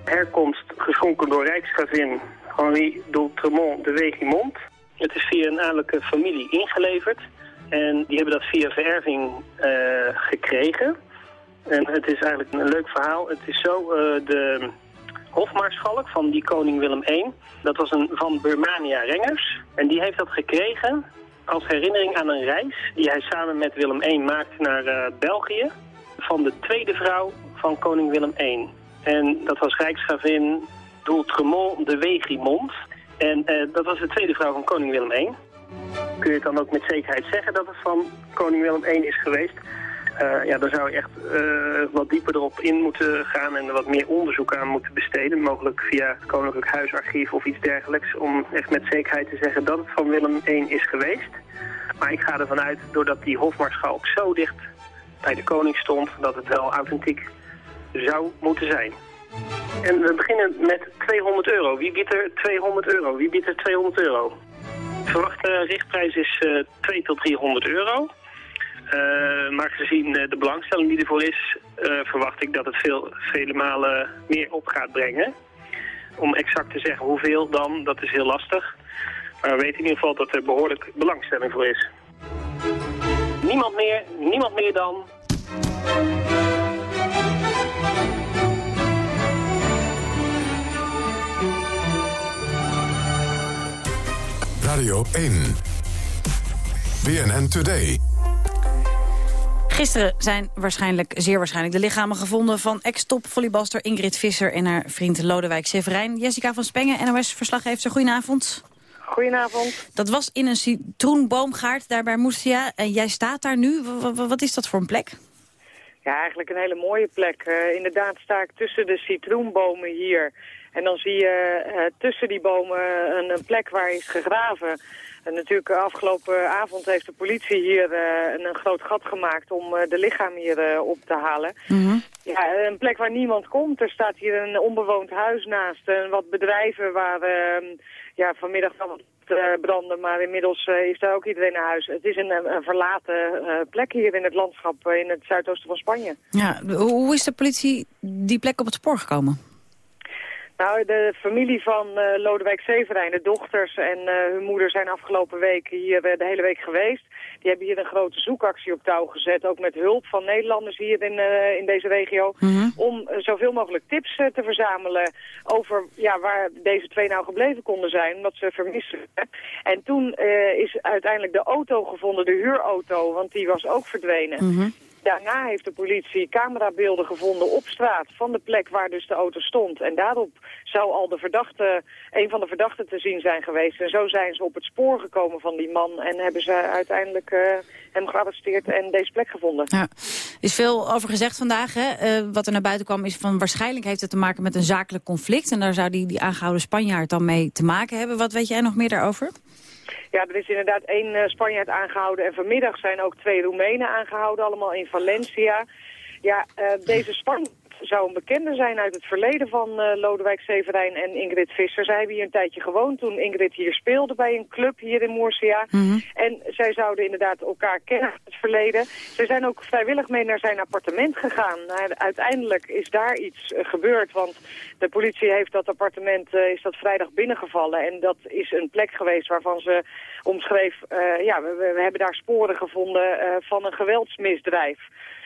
Herkomst geschonken door Rijksgravin Henri d'Outremont de Wegimont. Het is via een adellijke familie ingeleverd. En die hebben dat via vererving eh, gekregen. En het is eigenlijk een leuk verhaal. Het is zo, eh, de hofmaarschalk van die koning Willem I. Dat was een van Burmania Rengers. En die heeft dat gekregen als herinnering aan een reis die hij samen met Willem I maakte naar uh, België. Van de tweede vrouw van koning Willem I. En dat was rijksgravin Doeltremont de Wegimond. En uh, dat was de tweede vrouw van koning Willem I. Kun je het dan ook met zekerheid zeggen dat het van koning Willem I is geweest? Uh, ja, dan zou je echt uh, wat dieper erop in moeten gaan en er wat meer onderzoek aan moeten besteden. Mogelijk via het Koninklijk Huisarchief of iets dergelijks. Om echt met zekerheid te zeggen dat het van Willem I is geweest. Maar ik ga ervan uit, doordat die hofmaarschalk zo dicht bij de koning stond, dat het wel authentiek zou moeten zijn. En we beginnen met 200 euro. Wie biedt er 200 euro? Wie biedt er 200 euro? De verwachte richtprijs is uh, 2 tot 300 euro. Uh, maar gezien uh, de belangstelling die ervoor is, verwacht ik dat het veel, vele malen meer op gaat brengen. Om exact te zeggen hoeveel dan, dat is heel lastig. Maar we weten in ieder geval dat er behoorlijk belangstelling voor is. Niemand meer, niemand meer dan... Radio 1. BNN Today. Gisteren zijn waarschijnlijk, zeer waarschijnlijk de lichamen gevonden... van ex-topvolleybalster Ingrid Visser en haar vriend Lodewijk Severijn. Jessica van Spengen, NOS-verslaggever, goedenavond. Goedenavond. Dat was in een citroenboomgaard daar bij Moestia. En jij staat daar nu. W wat is dat voor een plek? Ja, eigenlijk een hele mooie plek. Uh, inderdaad sta ik tussen de citroenbomen hier. En dan zie je uh, tussen die bomen een, een plek waar is gegraven... En natuurlijk afgelopen avond heeft de politie hier uh, een, groot gat gemaakt om uh, de lichaam hier op te halen. Mm -hmm. Ja, een plek waar niemand komt. Er staat hier een onbewoond huis naast. En wat bedrijven waar ehm, ja, vanmiddag wel wat branden, maar inmiddels is daar ook iedereen naar huis. Het is een, een verlaten plek hier in het landschap in het zuidoosten van Spanje. Ja, hoe is de politie die plek op het spoor gekomen? Nou, de familie van uh, Lodewijk Severijn, de dochters en uh, hun moeder zijn afgelopen week hier uh, de hele week geweest. Die hebben hier een grote zoekactie op touw gezet, ook met hulp van Nederlanders hier in, in deze regio. Mm -hmm. Om zoveel mogelijk tips te verzamelen over ja, waar deze twee nou gebleven konden zijn, omdat ze vermisten. En toen is uiteindelijk de auto gevonden, de huurauto, want die was ook verdwenen. Mm -hmm. Daarna heeft de politie camerabeelden gevonden op straat van de plek waar dus de auto stond. En daarop zou al de verdachte, een van de verdachten te zien zijn geweest. En zo zijn ze op het spoor gekomen van die man en hebben ze uiteindelijk uh, hem gearresteerd en deze plek gevonden. Ja. Is veel over gezegd vandaag. Hè? Uh, wat er naar buiten kwam is van waarschijnlijk heeft het te maken met een zakelijk conflict. En daar zou die, die aangehouden Spanjaard dan mee te maken hebben. Wat weet jij nog meer daarover? Ja, er is inderdaad één uh, Spanjaard aangehouden en vanmiddag zijn ook twee Roemenen aangehouden, allemaal in Valencia. Ja, uh, deze Spanjaard zou een bekende zijn uit het verleden van uh, Lodewijk Severijn en Ingrid Visser. Zij hebben hier een tijdje gewoond toen Ingrid hier speelde bij een club hier in Murcia. Mm -hmm. En zij zouden inderdaad elkaar kennen uit het verleden. Ze zijn ook vrijwillig mee naar zijn appartement gegaan. Nou, uiteindelijk is daar iets uh, gebeurd, want de politie heeft dat appartement uh, is dat vrijdag binnengevallen. En dat is een plek geweest waarvan ze omschreef, ja, we, we, hebben daar sporen gevonden van een geweldsmisdrijf.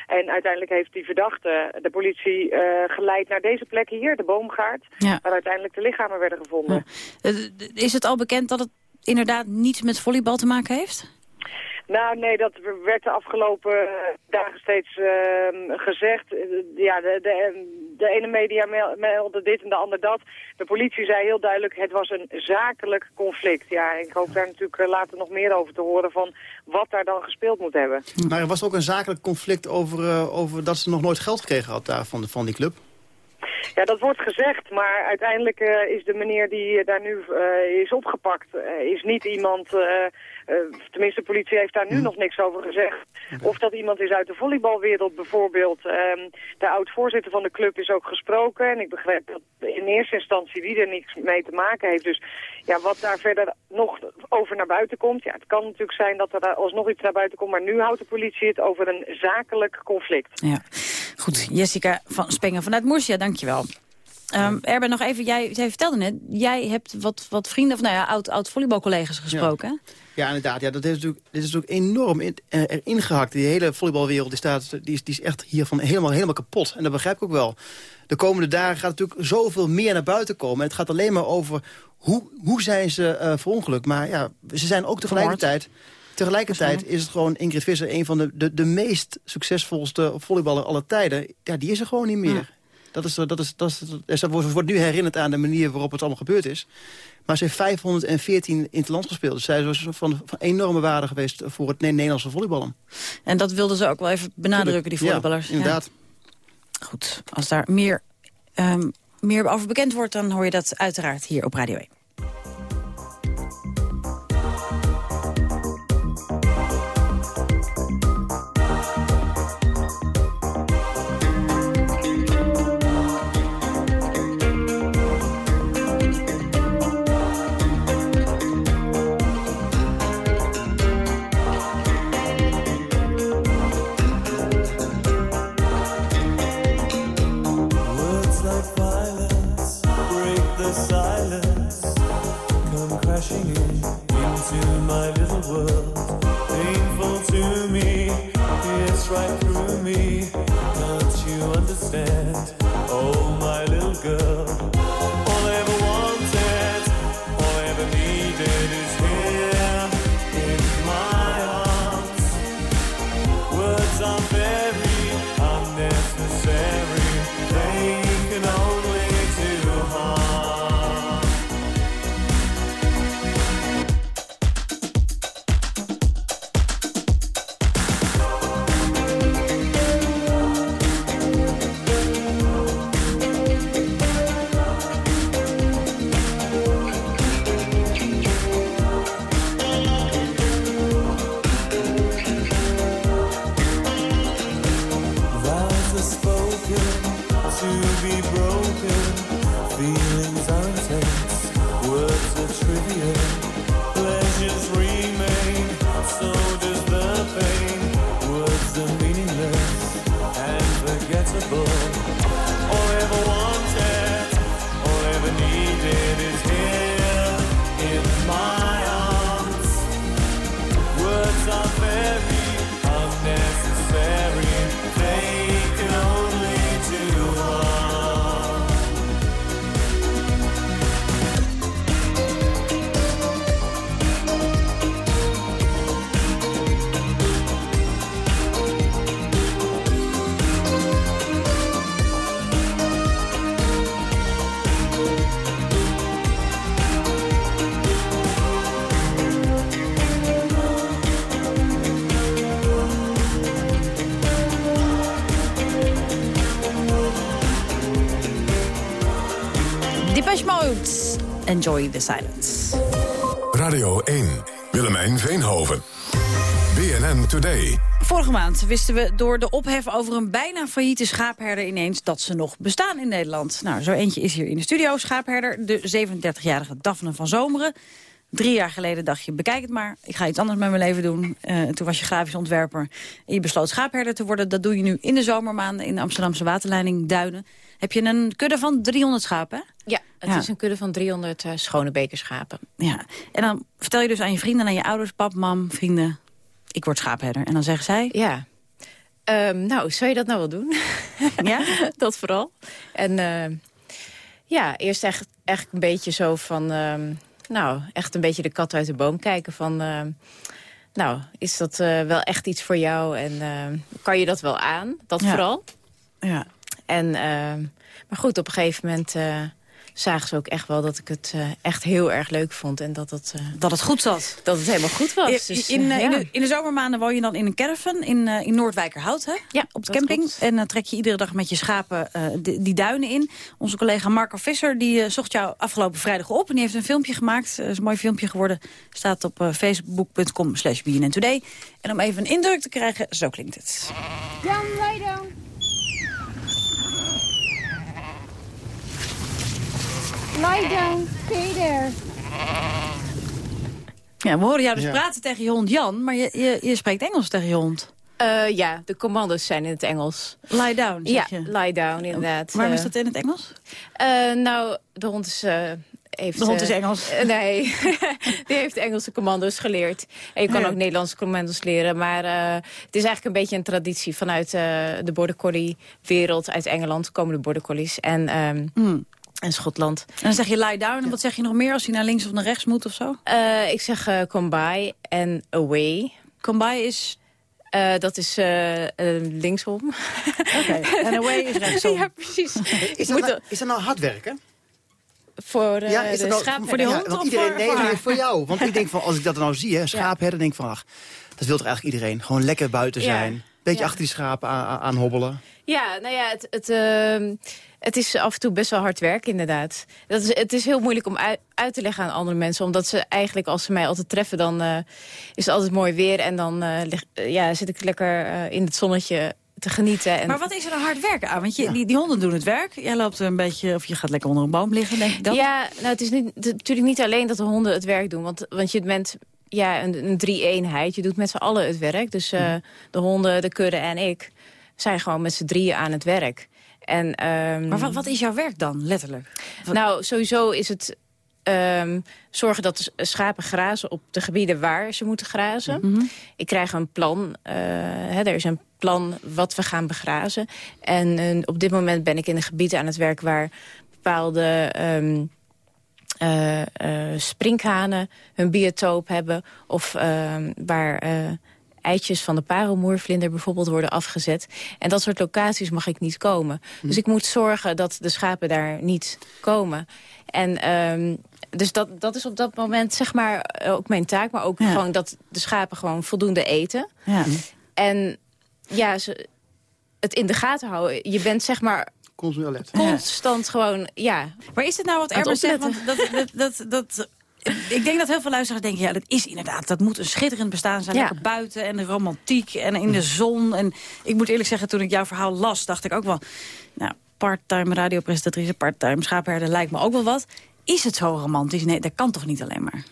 En uiteindelijk heeft die verdachte de politie uh, geleid naar deze plek hier, de boomgaard. Ja. Waar uiteindelijk de lichamen werden gevonden. Ja. Is het al bekend dat het inderdaad niets met volleybal te maken heeft? Nou, nee, dat werd de afgelopen dagen steeds uh, gezegd. Ja, de, de, de ene media meldde dit en de ander dat. De politie zei heel duidelijk, het was een zakelijk conflict. Ja, ik hoop daar natuurlijk later nog meer over te horen van wat daar dan gespeeld moet hebben. Maar er was ook een zakelijk conflict over, uh, over dat ze nog nooit geld gekregen had daar van, de, van die club? Ja, dat wordt gezegd, maar uiteindelijk uh, is de meneer die daar nu uh, is opgepakt, uh, is niet iemand, tenminste de politie heeft daar nu nog niks over gezegd. Okay. Of dat iemand is uit de volleybalwereld bijvoorbeeld. Um, de oud-voorzitter van de club is ook gesproken en ik begrijp dat in eerste instantie die er niks mee te maken heeft. Dus ja, wat daar verder nog over naar buiten komt, ja, het kan natuurlijk zijn dat er alsnog iets naar buiten komt, maar nu houdt de politie het over een zakelijk conflict. Ja. Goed, Jessica van Spengen vanuit Murcia, dankjewel. Um, Erben, nog even, jij, jij vertelde net, jij hebt wat, wat vrienden, of nou ja, oud, oud volleybalcollega's gesproken. Ja. Ja, inderdaad. Ja, dat is natuurlijk, dit is natuurlijk enorm in, uh, erin gehakt. Die hele volleybalwereld die staat, die is, die is echt hiervan helemaal, helemaal kapot. En dat begrijp ik ook wel. De komende dagen gaat natuurlijk zoveel meer naar buiten komen. En het gaat alleen maar over hoe, hoe zijn ze uh, verongelukt. Maar ja, ze zijn ook tegelijkertijd... Tegelijkertijd is het gewoon Ingrid Visser een van de, de, de meest succesvolste volleyballer aller tijden. Ja, die is er gewoon niet meer. Dat is, dat is, dat is, dat wordt nu herinnerd aan de manier waarop het allemaal gebeurd is. Maar ze heeft 514 in het land gespeeld. Dus zij is van, van enorme waarde geweest voor het Nederlandse volleyballen. En dat wilden ze ook wel even benadrukken, die volleyballers. Ja, inderdaad. Ja. Goed, als daar meer, um, meer over bekend wordt... dan hoor je dat uiteraard hier op Radio 1. Enjoy the silence. Radio 1, Willemijn Veenhoven. BNN Today. Vorige maand wisten we door de ophef over een bijna failliete schaapherder ineens dat ze nog bestaan in Nederland. Nou, zo eentje is hier in de studio, schaapherder, de 37-jarige Daphne van Zomeren. Drie jaar geleden dacht je, bekijk het maar, ik ga iets anders met mijn leven doen. Uh, toen was je grafisch ontwerper en je besloot schaapherder te worden. Dat doe je nu in de zomermaanden in de Amsterdamse waterleiding Duinen. Heb je een kudde van 300 schapen? Ja, het is een kudde van 300 uh, schone bekerschapen. Ja, en dan vertel je dus aan je vrienden, aan je ouders, pap, mam, vrienden... ik word schaapherder. En dan zeggen zij... Ja, um, nou, zou je dat nou wel doen? Ja? dat vooral. En uh, ja, eerst echt, echt een beetje zo van... Um, nou, echt een beetje de kat uit de boom kijken van... Nou, is dat uh, wel echt iets voor jou en kan je dat wel aan? Dat ja. vooral. Ja. En, maar goed, op een gegeven moment zagen ze ook echt wel dat ik het uh, echt heel erg leuk vond. En dat het, uh, dat het goed zat. Dat het helemaal goed was. Dus, in, uh, in, de, in, de, zomermaanden woon je dan in een caravan in, in Noordwijkerhout, hè? Ja, op de camping. Klopt. En dan trek je iedere dag met je schapen die, die, duinen in. Onze collega Marco Visser die zocht jou afgelopen vrijdag op. En die heeft een filmpje gemaakt. Het is een mooi filmpje geworden. Staat op facebook.com slash Today. En om even een indruk te krijgen, zo klinkt het right down. Lie down, stay there. Ja, we horen jou dus ja. praten tegen je hond Jan, maar je, je, je spreekt Engels tegen je hond. Uh, ja, de commando's zijn in het Engels. Lie down, Ja, je? lie down, inderdaad. Waarom Uh, is dat in het Engels? uh, nou, de hond is... Uh, heeft, de hond is Engels? nee, die heeft Engelse commando's geleerd. En je kan Ja. ook Nederlandse commando's leren. Maar uh, het is eigenlijk een beetje een traditie vanuit uh, de border collie wereld. Uit Engeland komen de border collies. En, um, Hmm. En Schotland. En dan zeg je lie down. En wat zeg je nog meer als hij naar links of naar rechts moet of zo? Uh, ik zeg uh, come by en away. Come by is... Uh, dat is uh, uh, linksom. Oké, okay. en away is rechtsom. ja, precies. Is dat, nou, is dat nou hard werken? Voor uh, ja, is de dat schaapherder? Voor die hond ja, want of iedereen, voor, nee, voor, nee, voor jou. Want ik denk van, als ik dat nou zie, hè, schaapherder, denk ik van, ach, dat wil toch eigenlijk iedereen? Gewoon lekker buiten zijn. Ja. Beetje Ja. achter die schapen aan, aan hobbelen. Ja, nou ja, het, het, uh, het is af en toe best wel hard werk, inderdaad. Dat is, het is heel moeilijk om uit, uit te leggen aan andere mensen. Omdat ze eigenlijk, als ze mij altijd treffen, dan uh, is het altijd mooi weer. En dan uh, lig, ja, zit ik lekker uh, in het zonnetje te genieten. En... Maar wat is er dan hard werken aan? Want je, ja. die, die honden doen het werk. Jij loopt een beetje, of je gaat lekker onder een boom liggen, denk ik dat? Ja, nou, het is niet, het, natuurlijk niet alleen dat de honden het werk doen. Want, want je bent ja, een, een drie-eenheid. Je doet met z'n allen het werk. Dus uh, ja. de honden, de kudde en ik zijn gewoon met z'n drieën aan het werk. En, um, maar wat, wat is jouw werk dan, letterlijk? Wat... Nou, sowieso is het um, zorgen dat de schapen grazen op de gebieden waar ze moeten grazen. Mhm. Mm -hmm. Ik krijg een plan. Uh, hè, er is een plan wat we gaan begrazen. En uh, op dit moment ben ik in een gebied aan het werk waar bepaalde... Um, uh, sprinkhanen hun biotoop hebben. Of waar eitjes van de parelmoervlinder bijvoorbeeld worden afgezet. En dat soort locaties mag ik niet komen. Hm. Dus ik moet zorgen dat de schapen daar niet komen. En um, dus dat, dat is op dat moment zeg maar ook mijn taak. Maar ook ja. gewoon dat de schapen gewoon voldoende eten. Ja. En ja, ze, het in de gaten houden. Je bent zeg maar Constant alert. Constant gewoon, ja. Maar is het nou wat Erben zegt? Want dat, dat, dat, dat, ik denk dat heel veel luisteraars denken... ja, dat is inderdaad, dat moet een schitterend bestaan zijn. Ja. Lekker buiten en de romantiek en in de zon. En ik moet eerlijk zeggen, toen ik jouw verhaal las... dacht ik ook wel, nou, part-time radiopresentatrice... part-time schaapherder lijkt me ook wel wat. Is het zo romantisch? Nee, dat kan toch niet alleen maar?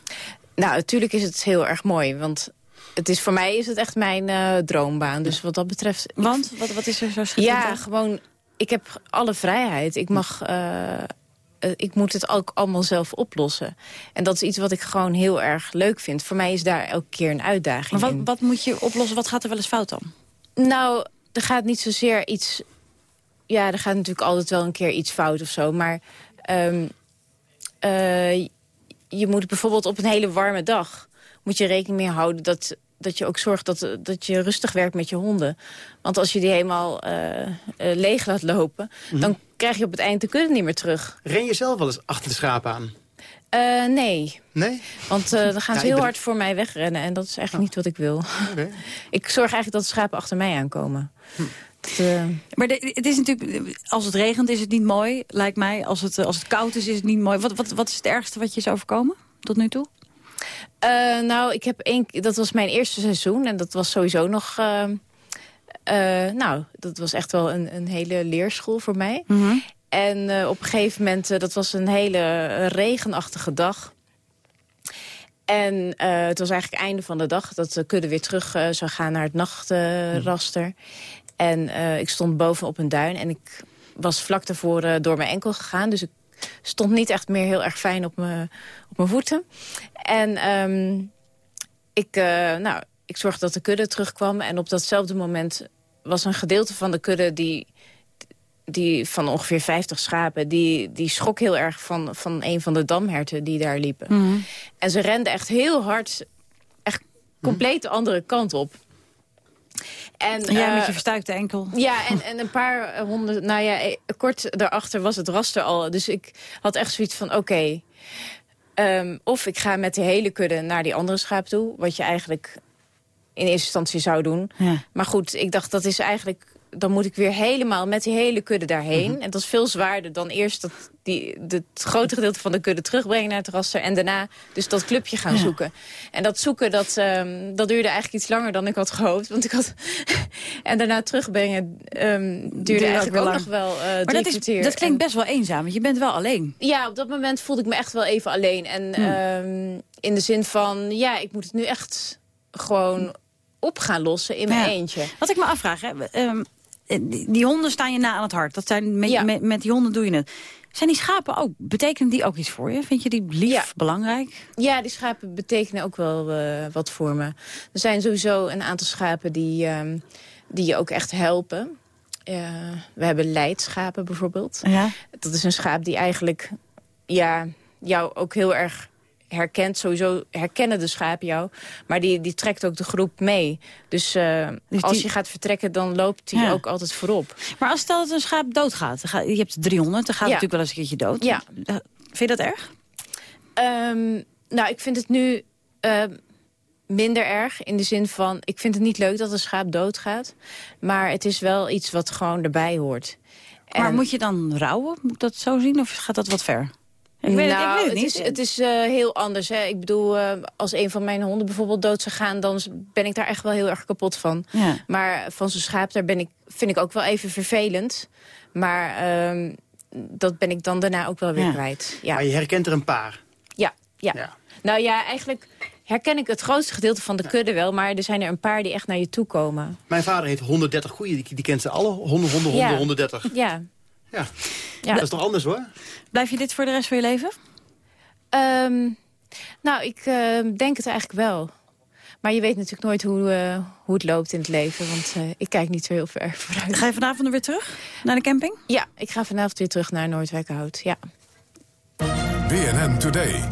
Nou, natuurlijk is het heel erg mooi, want... Het is, voor mij is het echt mijn uh, droombaan. Dus wat dat betreft... Want? Wat, wat is er zo schitterend Ja, aan? gewoon... Ik heb alle vrijheid. Ik mag... Uh, ik moet het ook allemaal zelf oplossen. En dat is iets wat ik gewoon heel erg leuk vind. Voor mij is daar elke keer een uitdaging maar wat, in. wat moet je oplossen? Wat gaat er wel eens fout dan? Nou, er gaat niet zozeer iets... Ja, er gaat natuurlijk altijd wel een keer iets fout of zo. Maar um, uh, je moet bijvoorbeeld op een hele warme dag... moet je rekening mee houden dat, dat je ook zorgt dat, dat je rustig werkt met je honden. Want als je die helemaal uh, uh, leeg laat lopen... Mm -hmm. dan krijg je op het eind de kudde niet meer terug. Ren je zelf wel eens achter de schapen aan? Uh, nee. Nee? Want uh, dan gaan ze ja, heel ben... hard voor mij wegrennen. En dat is eigenlijk oh. niet wat ik wil. Okay. ik zorg eigenlijk dat de schapen achter mij aankomen. Hm. Dat, uh... Maar de, het is natuurlijk, als het regent is het niet mooi, lijkt mij. Als het, als het koud is, is het niet mooi. Wat, wat, wat is het ergste wat je is overkomen tot nu toe? Uh, nou, ik heb één, dat was mijn eerste seizoen. En dat was sowieso nog... Uh, nou, dat was echt wel een, een hele leerschool voor mij. Mm -hmm. En uh, op een gegeven moment, uh, dat was een hele regenachtige dag. En het was eigenlijk einde van de dag dat de kudde weer terug zou gaan naar het nachtraster. Mm. En ik stond boven op een duin en ik was vlak daarvoor door mijn enkel gegaan. Dus ik stond niet echt meer heel erg fijn op mijn op mijn voeten. En um, ik, nou, ik zorgde dat de kudde terugkwam. En op datzelfde moment was een gedeelte van de kudde... die die van ongeveer 50 schapen, die, die schrok heel erg van, van een van de damherten die daar liepen. Mhm. Mm -hmm. En ze renden echt heel hard, echt compleet de andere kant op. En, ja, uh, met je verstuikte enkel. Ja, en, en een paar honden, nou ja, kort daarachter was het raster al. Dus ik had echt zoiets van, oké, okay, um, of ik ga met de hele kudde naar die andere schaap toe, wat je eigenlijk in eerste instantie zou doen. Ja. Maar goed, ik dacht, dat is eigenlijk dan moet ik weer helemaal met die hele kudde daarheen. Mm -hmm. En dat is veel zwaarder dan eerst dat die, het grote gedeelte van de kudde terugbrengen naar het raster. En daarna dus dat clubje gaan ja. zoeken. En dat zoeken, dat, um, dat duurde eigenlijk iets langer dan ik had gehoopt. Want ik had... en daarna terugbrengen um, duurde, duurde eigenlijk ook, ook nog wel uh, maar dat, is, dat klinkt best wel eenzaam, want je bent wel alleen. Ja, op dat moment voelde ik me echt wel even alleen. En Hmm. um, in de zin van, ja, ik moet het nu echt gewoon op gaan lossen in mijn Ja. eentje. Wat ik me afvraag, hè, ehm, die, die honden staan je na aan het hart. Dat zijn, met, Ja. met, met die honden doe je het. Zijn die schapen ook, betekenen die ook iets voor je? Vind je die lief, belangrijk? Ja, die schapen betekenen ook wel eh, wat voor me. Er zijn sowieso een aantal schapen die, ehm, die je ook echt helpen. Eh, we hebben leidschapen bijvoorbeeld. Ja. Dat is een schaap die eigenlijk ja, jou ook heel erg herkent. Sowieso herkennen de schapen jou. Maar die, die trekt ook de groep mee. Dus, eh, Dus als die- je gaat vertrekken, dan loopt die Ja. ook altijd voorop. Maar als stel dat een schaap doodgaat. Je hebt 300, dan gaat Ja. natuurlijk wel eens een keertje dood. Ja. Eh, Vind je dat erg? Ehm, nou, ik vind het nu ehm, minder erg. In de zin van, ik vind het niet leuk dat een schaap doodgaat. Maar het is wel iets wat gewoon erbij hoort. Maar En- moet je dan rouwen? Moet ik dat zo zien? Of gaat dat wat ver? Ik weet, het- nou, ik weet het niet. is, het is eh, heel anders. Hè. Ik bedoel, eh, als een van mijn honden bijvoorbeeld dood zou gaan... dan ben ik daar echt wel heel erg kapot van. Ja. Maar van zo'n schaap, daar ben ik, vind ik ook wel even vervelend. Maar ehm, dat ben ik dan daarna ook wel weer Ja. kwijt. Ja. Maar je herkent er een paar. Ja, ja. Nou ja, eigenlijk herken ik het grootste gedeelte van de kudde wel... maar er zijn er een paar die echt naar je toe komen. Mijn vader heeft 130 koeien, die, die kent ze alle. 100, 100, 100, Ja. 130. Ja. Ja. Ja. Dat is toch anders hoor? Blijf je dit voor de rest van je leven? Ehm, nou, ik eh, denk het eigenlijk wel. Maar je weet natuurlijk nooit hoe, eh, hoe het loopt in het leven. Want eh, ik kijk niet zo heel ver vooruit. Ga je vanavond weer terug naar de camping? Ja, ik ga vanavond weer terug naar Noordwijkerhout. Ja. BNN Today.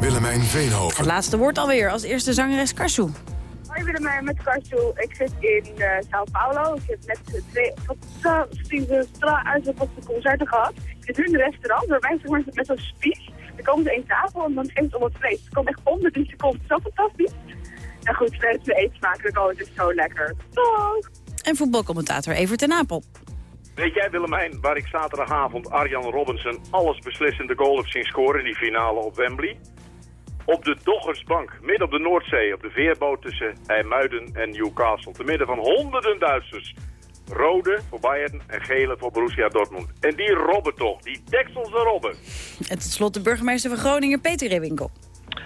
Willemijn Het Veenhoven. laatste woord alweer. Als eerste zangeres Karsu. Hoi Willemijn, met Karsu. Ik zit in eh Sao Paulo. Ik heb net eh, twee fantastische uitgepaste concerten gehad. Ik zit nu in een restaurant. Bij mij zeg maar, met zo'n spies. Er komen ze één tafel en dan geven ze om het vlees. Het komt echt om de drie seconden. Zo fantastisch. Nou goed, verder is de eetsmakelijk. Oh, het is zo lekker. Doeg! En voetbalcommentator Evert ten Apel. Weet jij, Willemijn, waar ik zaterdagavond Arjan Robinson alles beslissende goal heb zien scoren in die finale op Wembley? Op de Doggersbank, midden op de Noordzee, op de veerboot tussen IJmuiden en Newcastle. Te midden van honderden Duitsers. Rode voor Bayern en gele voor Borussia Dortmund. En die robben toch, die dekselse robben. En tot slot de burgemeester van Groningen, Peter Rewinkel.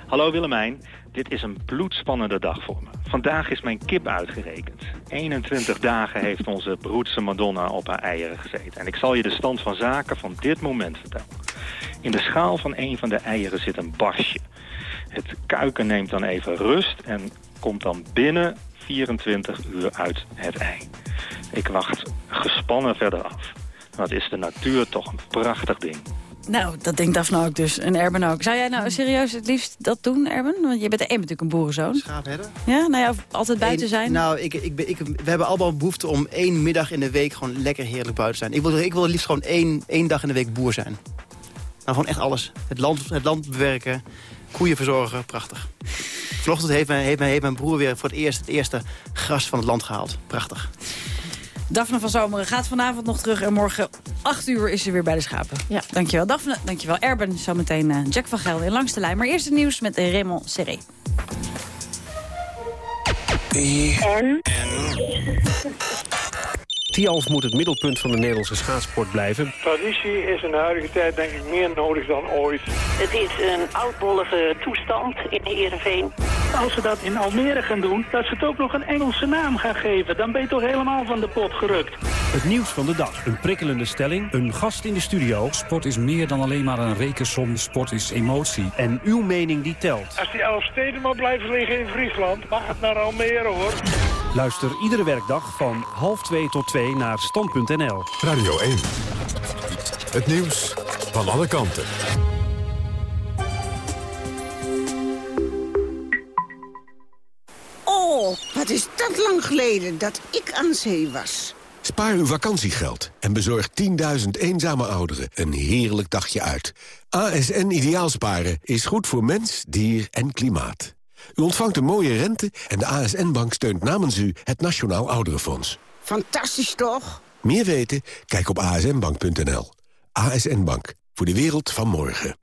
Hallo Willemijn, dit is een bloedspannende dag voor me. Vandaag is mijn kip uitgerekend. 21 dagen heeft onze broedse Madonna op haar eieren gezeten. En ik zal je de stand van zaken van dit moment vertellen. In de schaal van een van de eieren zit een barsje. Het kuiken neemt dan even rust en komt dan binnen 24 uur uit het ei. Ik wacht gespannen verder af. Wat is de natuur toch een prachtig ding. Nou, dat denkt Daphne ook dus. En Erben ook. Zou jij nou serieus het liefst dat doen, Erben? Want je bent, bent natuurlijk een boerenzoon. Schaapherder? Ja, nou ja, altijd buiten Eén- zijn. Nou, ik, ik, we hebben allemaal behoefte om één middag in de week gewoon lekker heerlijk buiten te zijn. Ik wil, ik wil het liefst gewoon één, één dag in de week boer zijn. Nou, gewoon echt alles. Het land, het land bewerken, koeien verzorgen, prachtig. Vanochtend heeft mijn, heeft, mijn, heeft mijn broer weer voor het eerst het eerste gras van het land gehaald. Prachtig. Daphne van Zomeren gaat vanavond nog terug. En morgen 8 uur is ze weer bij de schapen. Ja. Dankjewel Daphne, dankjewel Erben. Zometeen eh, Jack van Gelder in Langs de Lijn. Maar eerst het nieuws met Raymond Serré. Tialf moet het middelpunt van de Nederlandse schaatsport blijven. Traditie is in de huidige tijd denk ik meer nodig dan ooit. Het is een oudbollige toestand in Heerenveen. Als ze dat in Almere gaan doen, dat ze het ook nog een Engelse naam gaan geven. Dan ben je toch helemaal van de pot gerukt. Het nieuws van de dag. Een prikkelende stelling. Een gast in de studio. Sport is meer dan alleen maar een rekensom. Sport is emotie. En uw mening die telt. Als die elf steden maar blijven liggen in Friesland, mag het naar Almere hoor. Luister iedere werkdag van half 2 tot 2 naar stand.nl. Radio 1. Het nieuws van alle kanten. Oh, wat is dat lang geleden dat ik aan zee was. Spaar uw vakantiegeld en bezorg 10.000 eenzame ouderen een heerlijk dagje uit. ASN Ideaalsparen is goed voor mens, dier en klimaat. U ontvangt een mooie rente en de ASN-bank steunt namens u het Nationaal Ouderenfonds. Fantastisch toch? Meer weten? Kijk op asnbank.nl. ASN Bank, voor de wereld van morgen.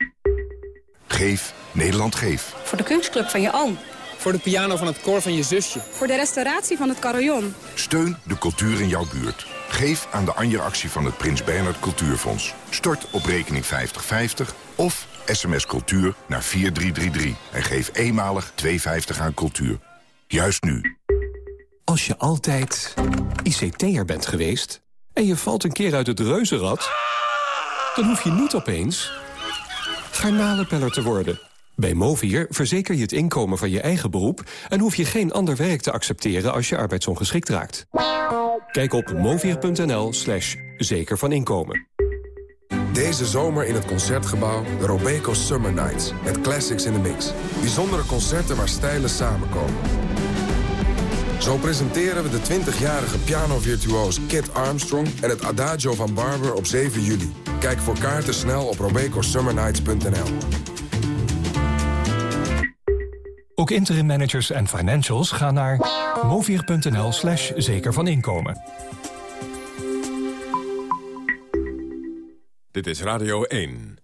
Geef Nederland Geef. Voor de kunstclub van je oom. Voor de piano van het koor van je zusje. Voor de restauratie van het carillon. Steun de cultuur in jouw buurt. Geef aan de Anja-actie van het Prins Bernhard Cultuurfonds. Stort op rekening 5050 of sms cultuur naar 4333. En geef eenmalig 2,50 aan cultuur. Juist nu. Als je altijd ICT'er bent geweest en je valt een keer uit het reuzenrad... dan hoef je niet opeens garnalenpeller te worden. Bij Movier verzeker je het inkomen van je eigen beroep... en hoef je geen ander werk te accepteren als je arbeidsongeschikt raakt. Kijk op movier.nl slash zeker van inkomen. Deze zomer in het Concertgebouw de Robeco Summer Nights. Met classics in the mix. Bijzondere concerten waar stijlen samenkomen. Zo presenteren we de 20-jarige pianovirtuoos Kit Armstrong... en het Adagio van Barber op 7 juli. Kijk voor kaarten snel op robecosummernights.nl. Ook interim managers en financials gaan naar movier.nl slash zeker van inkomen. Dit is Radio 1.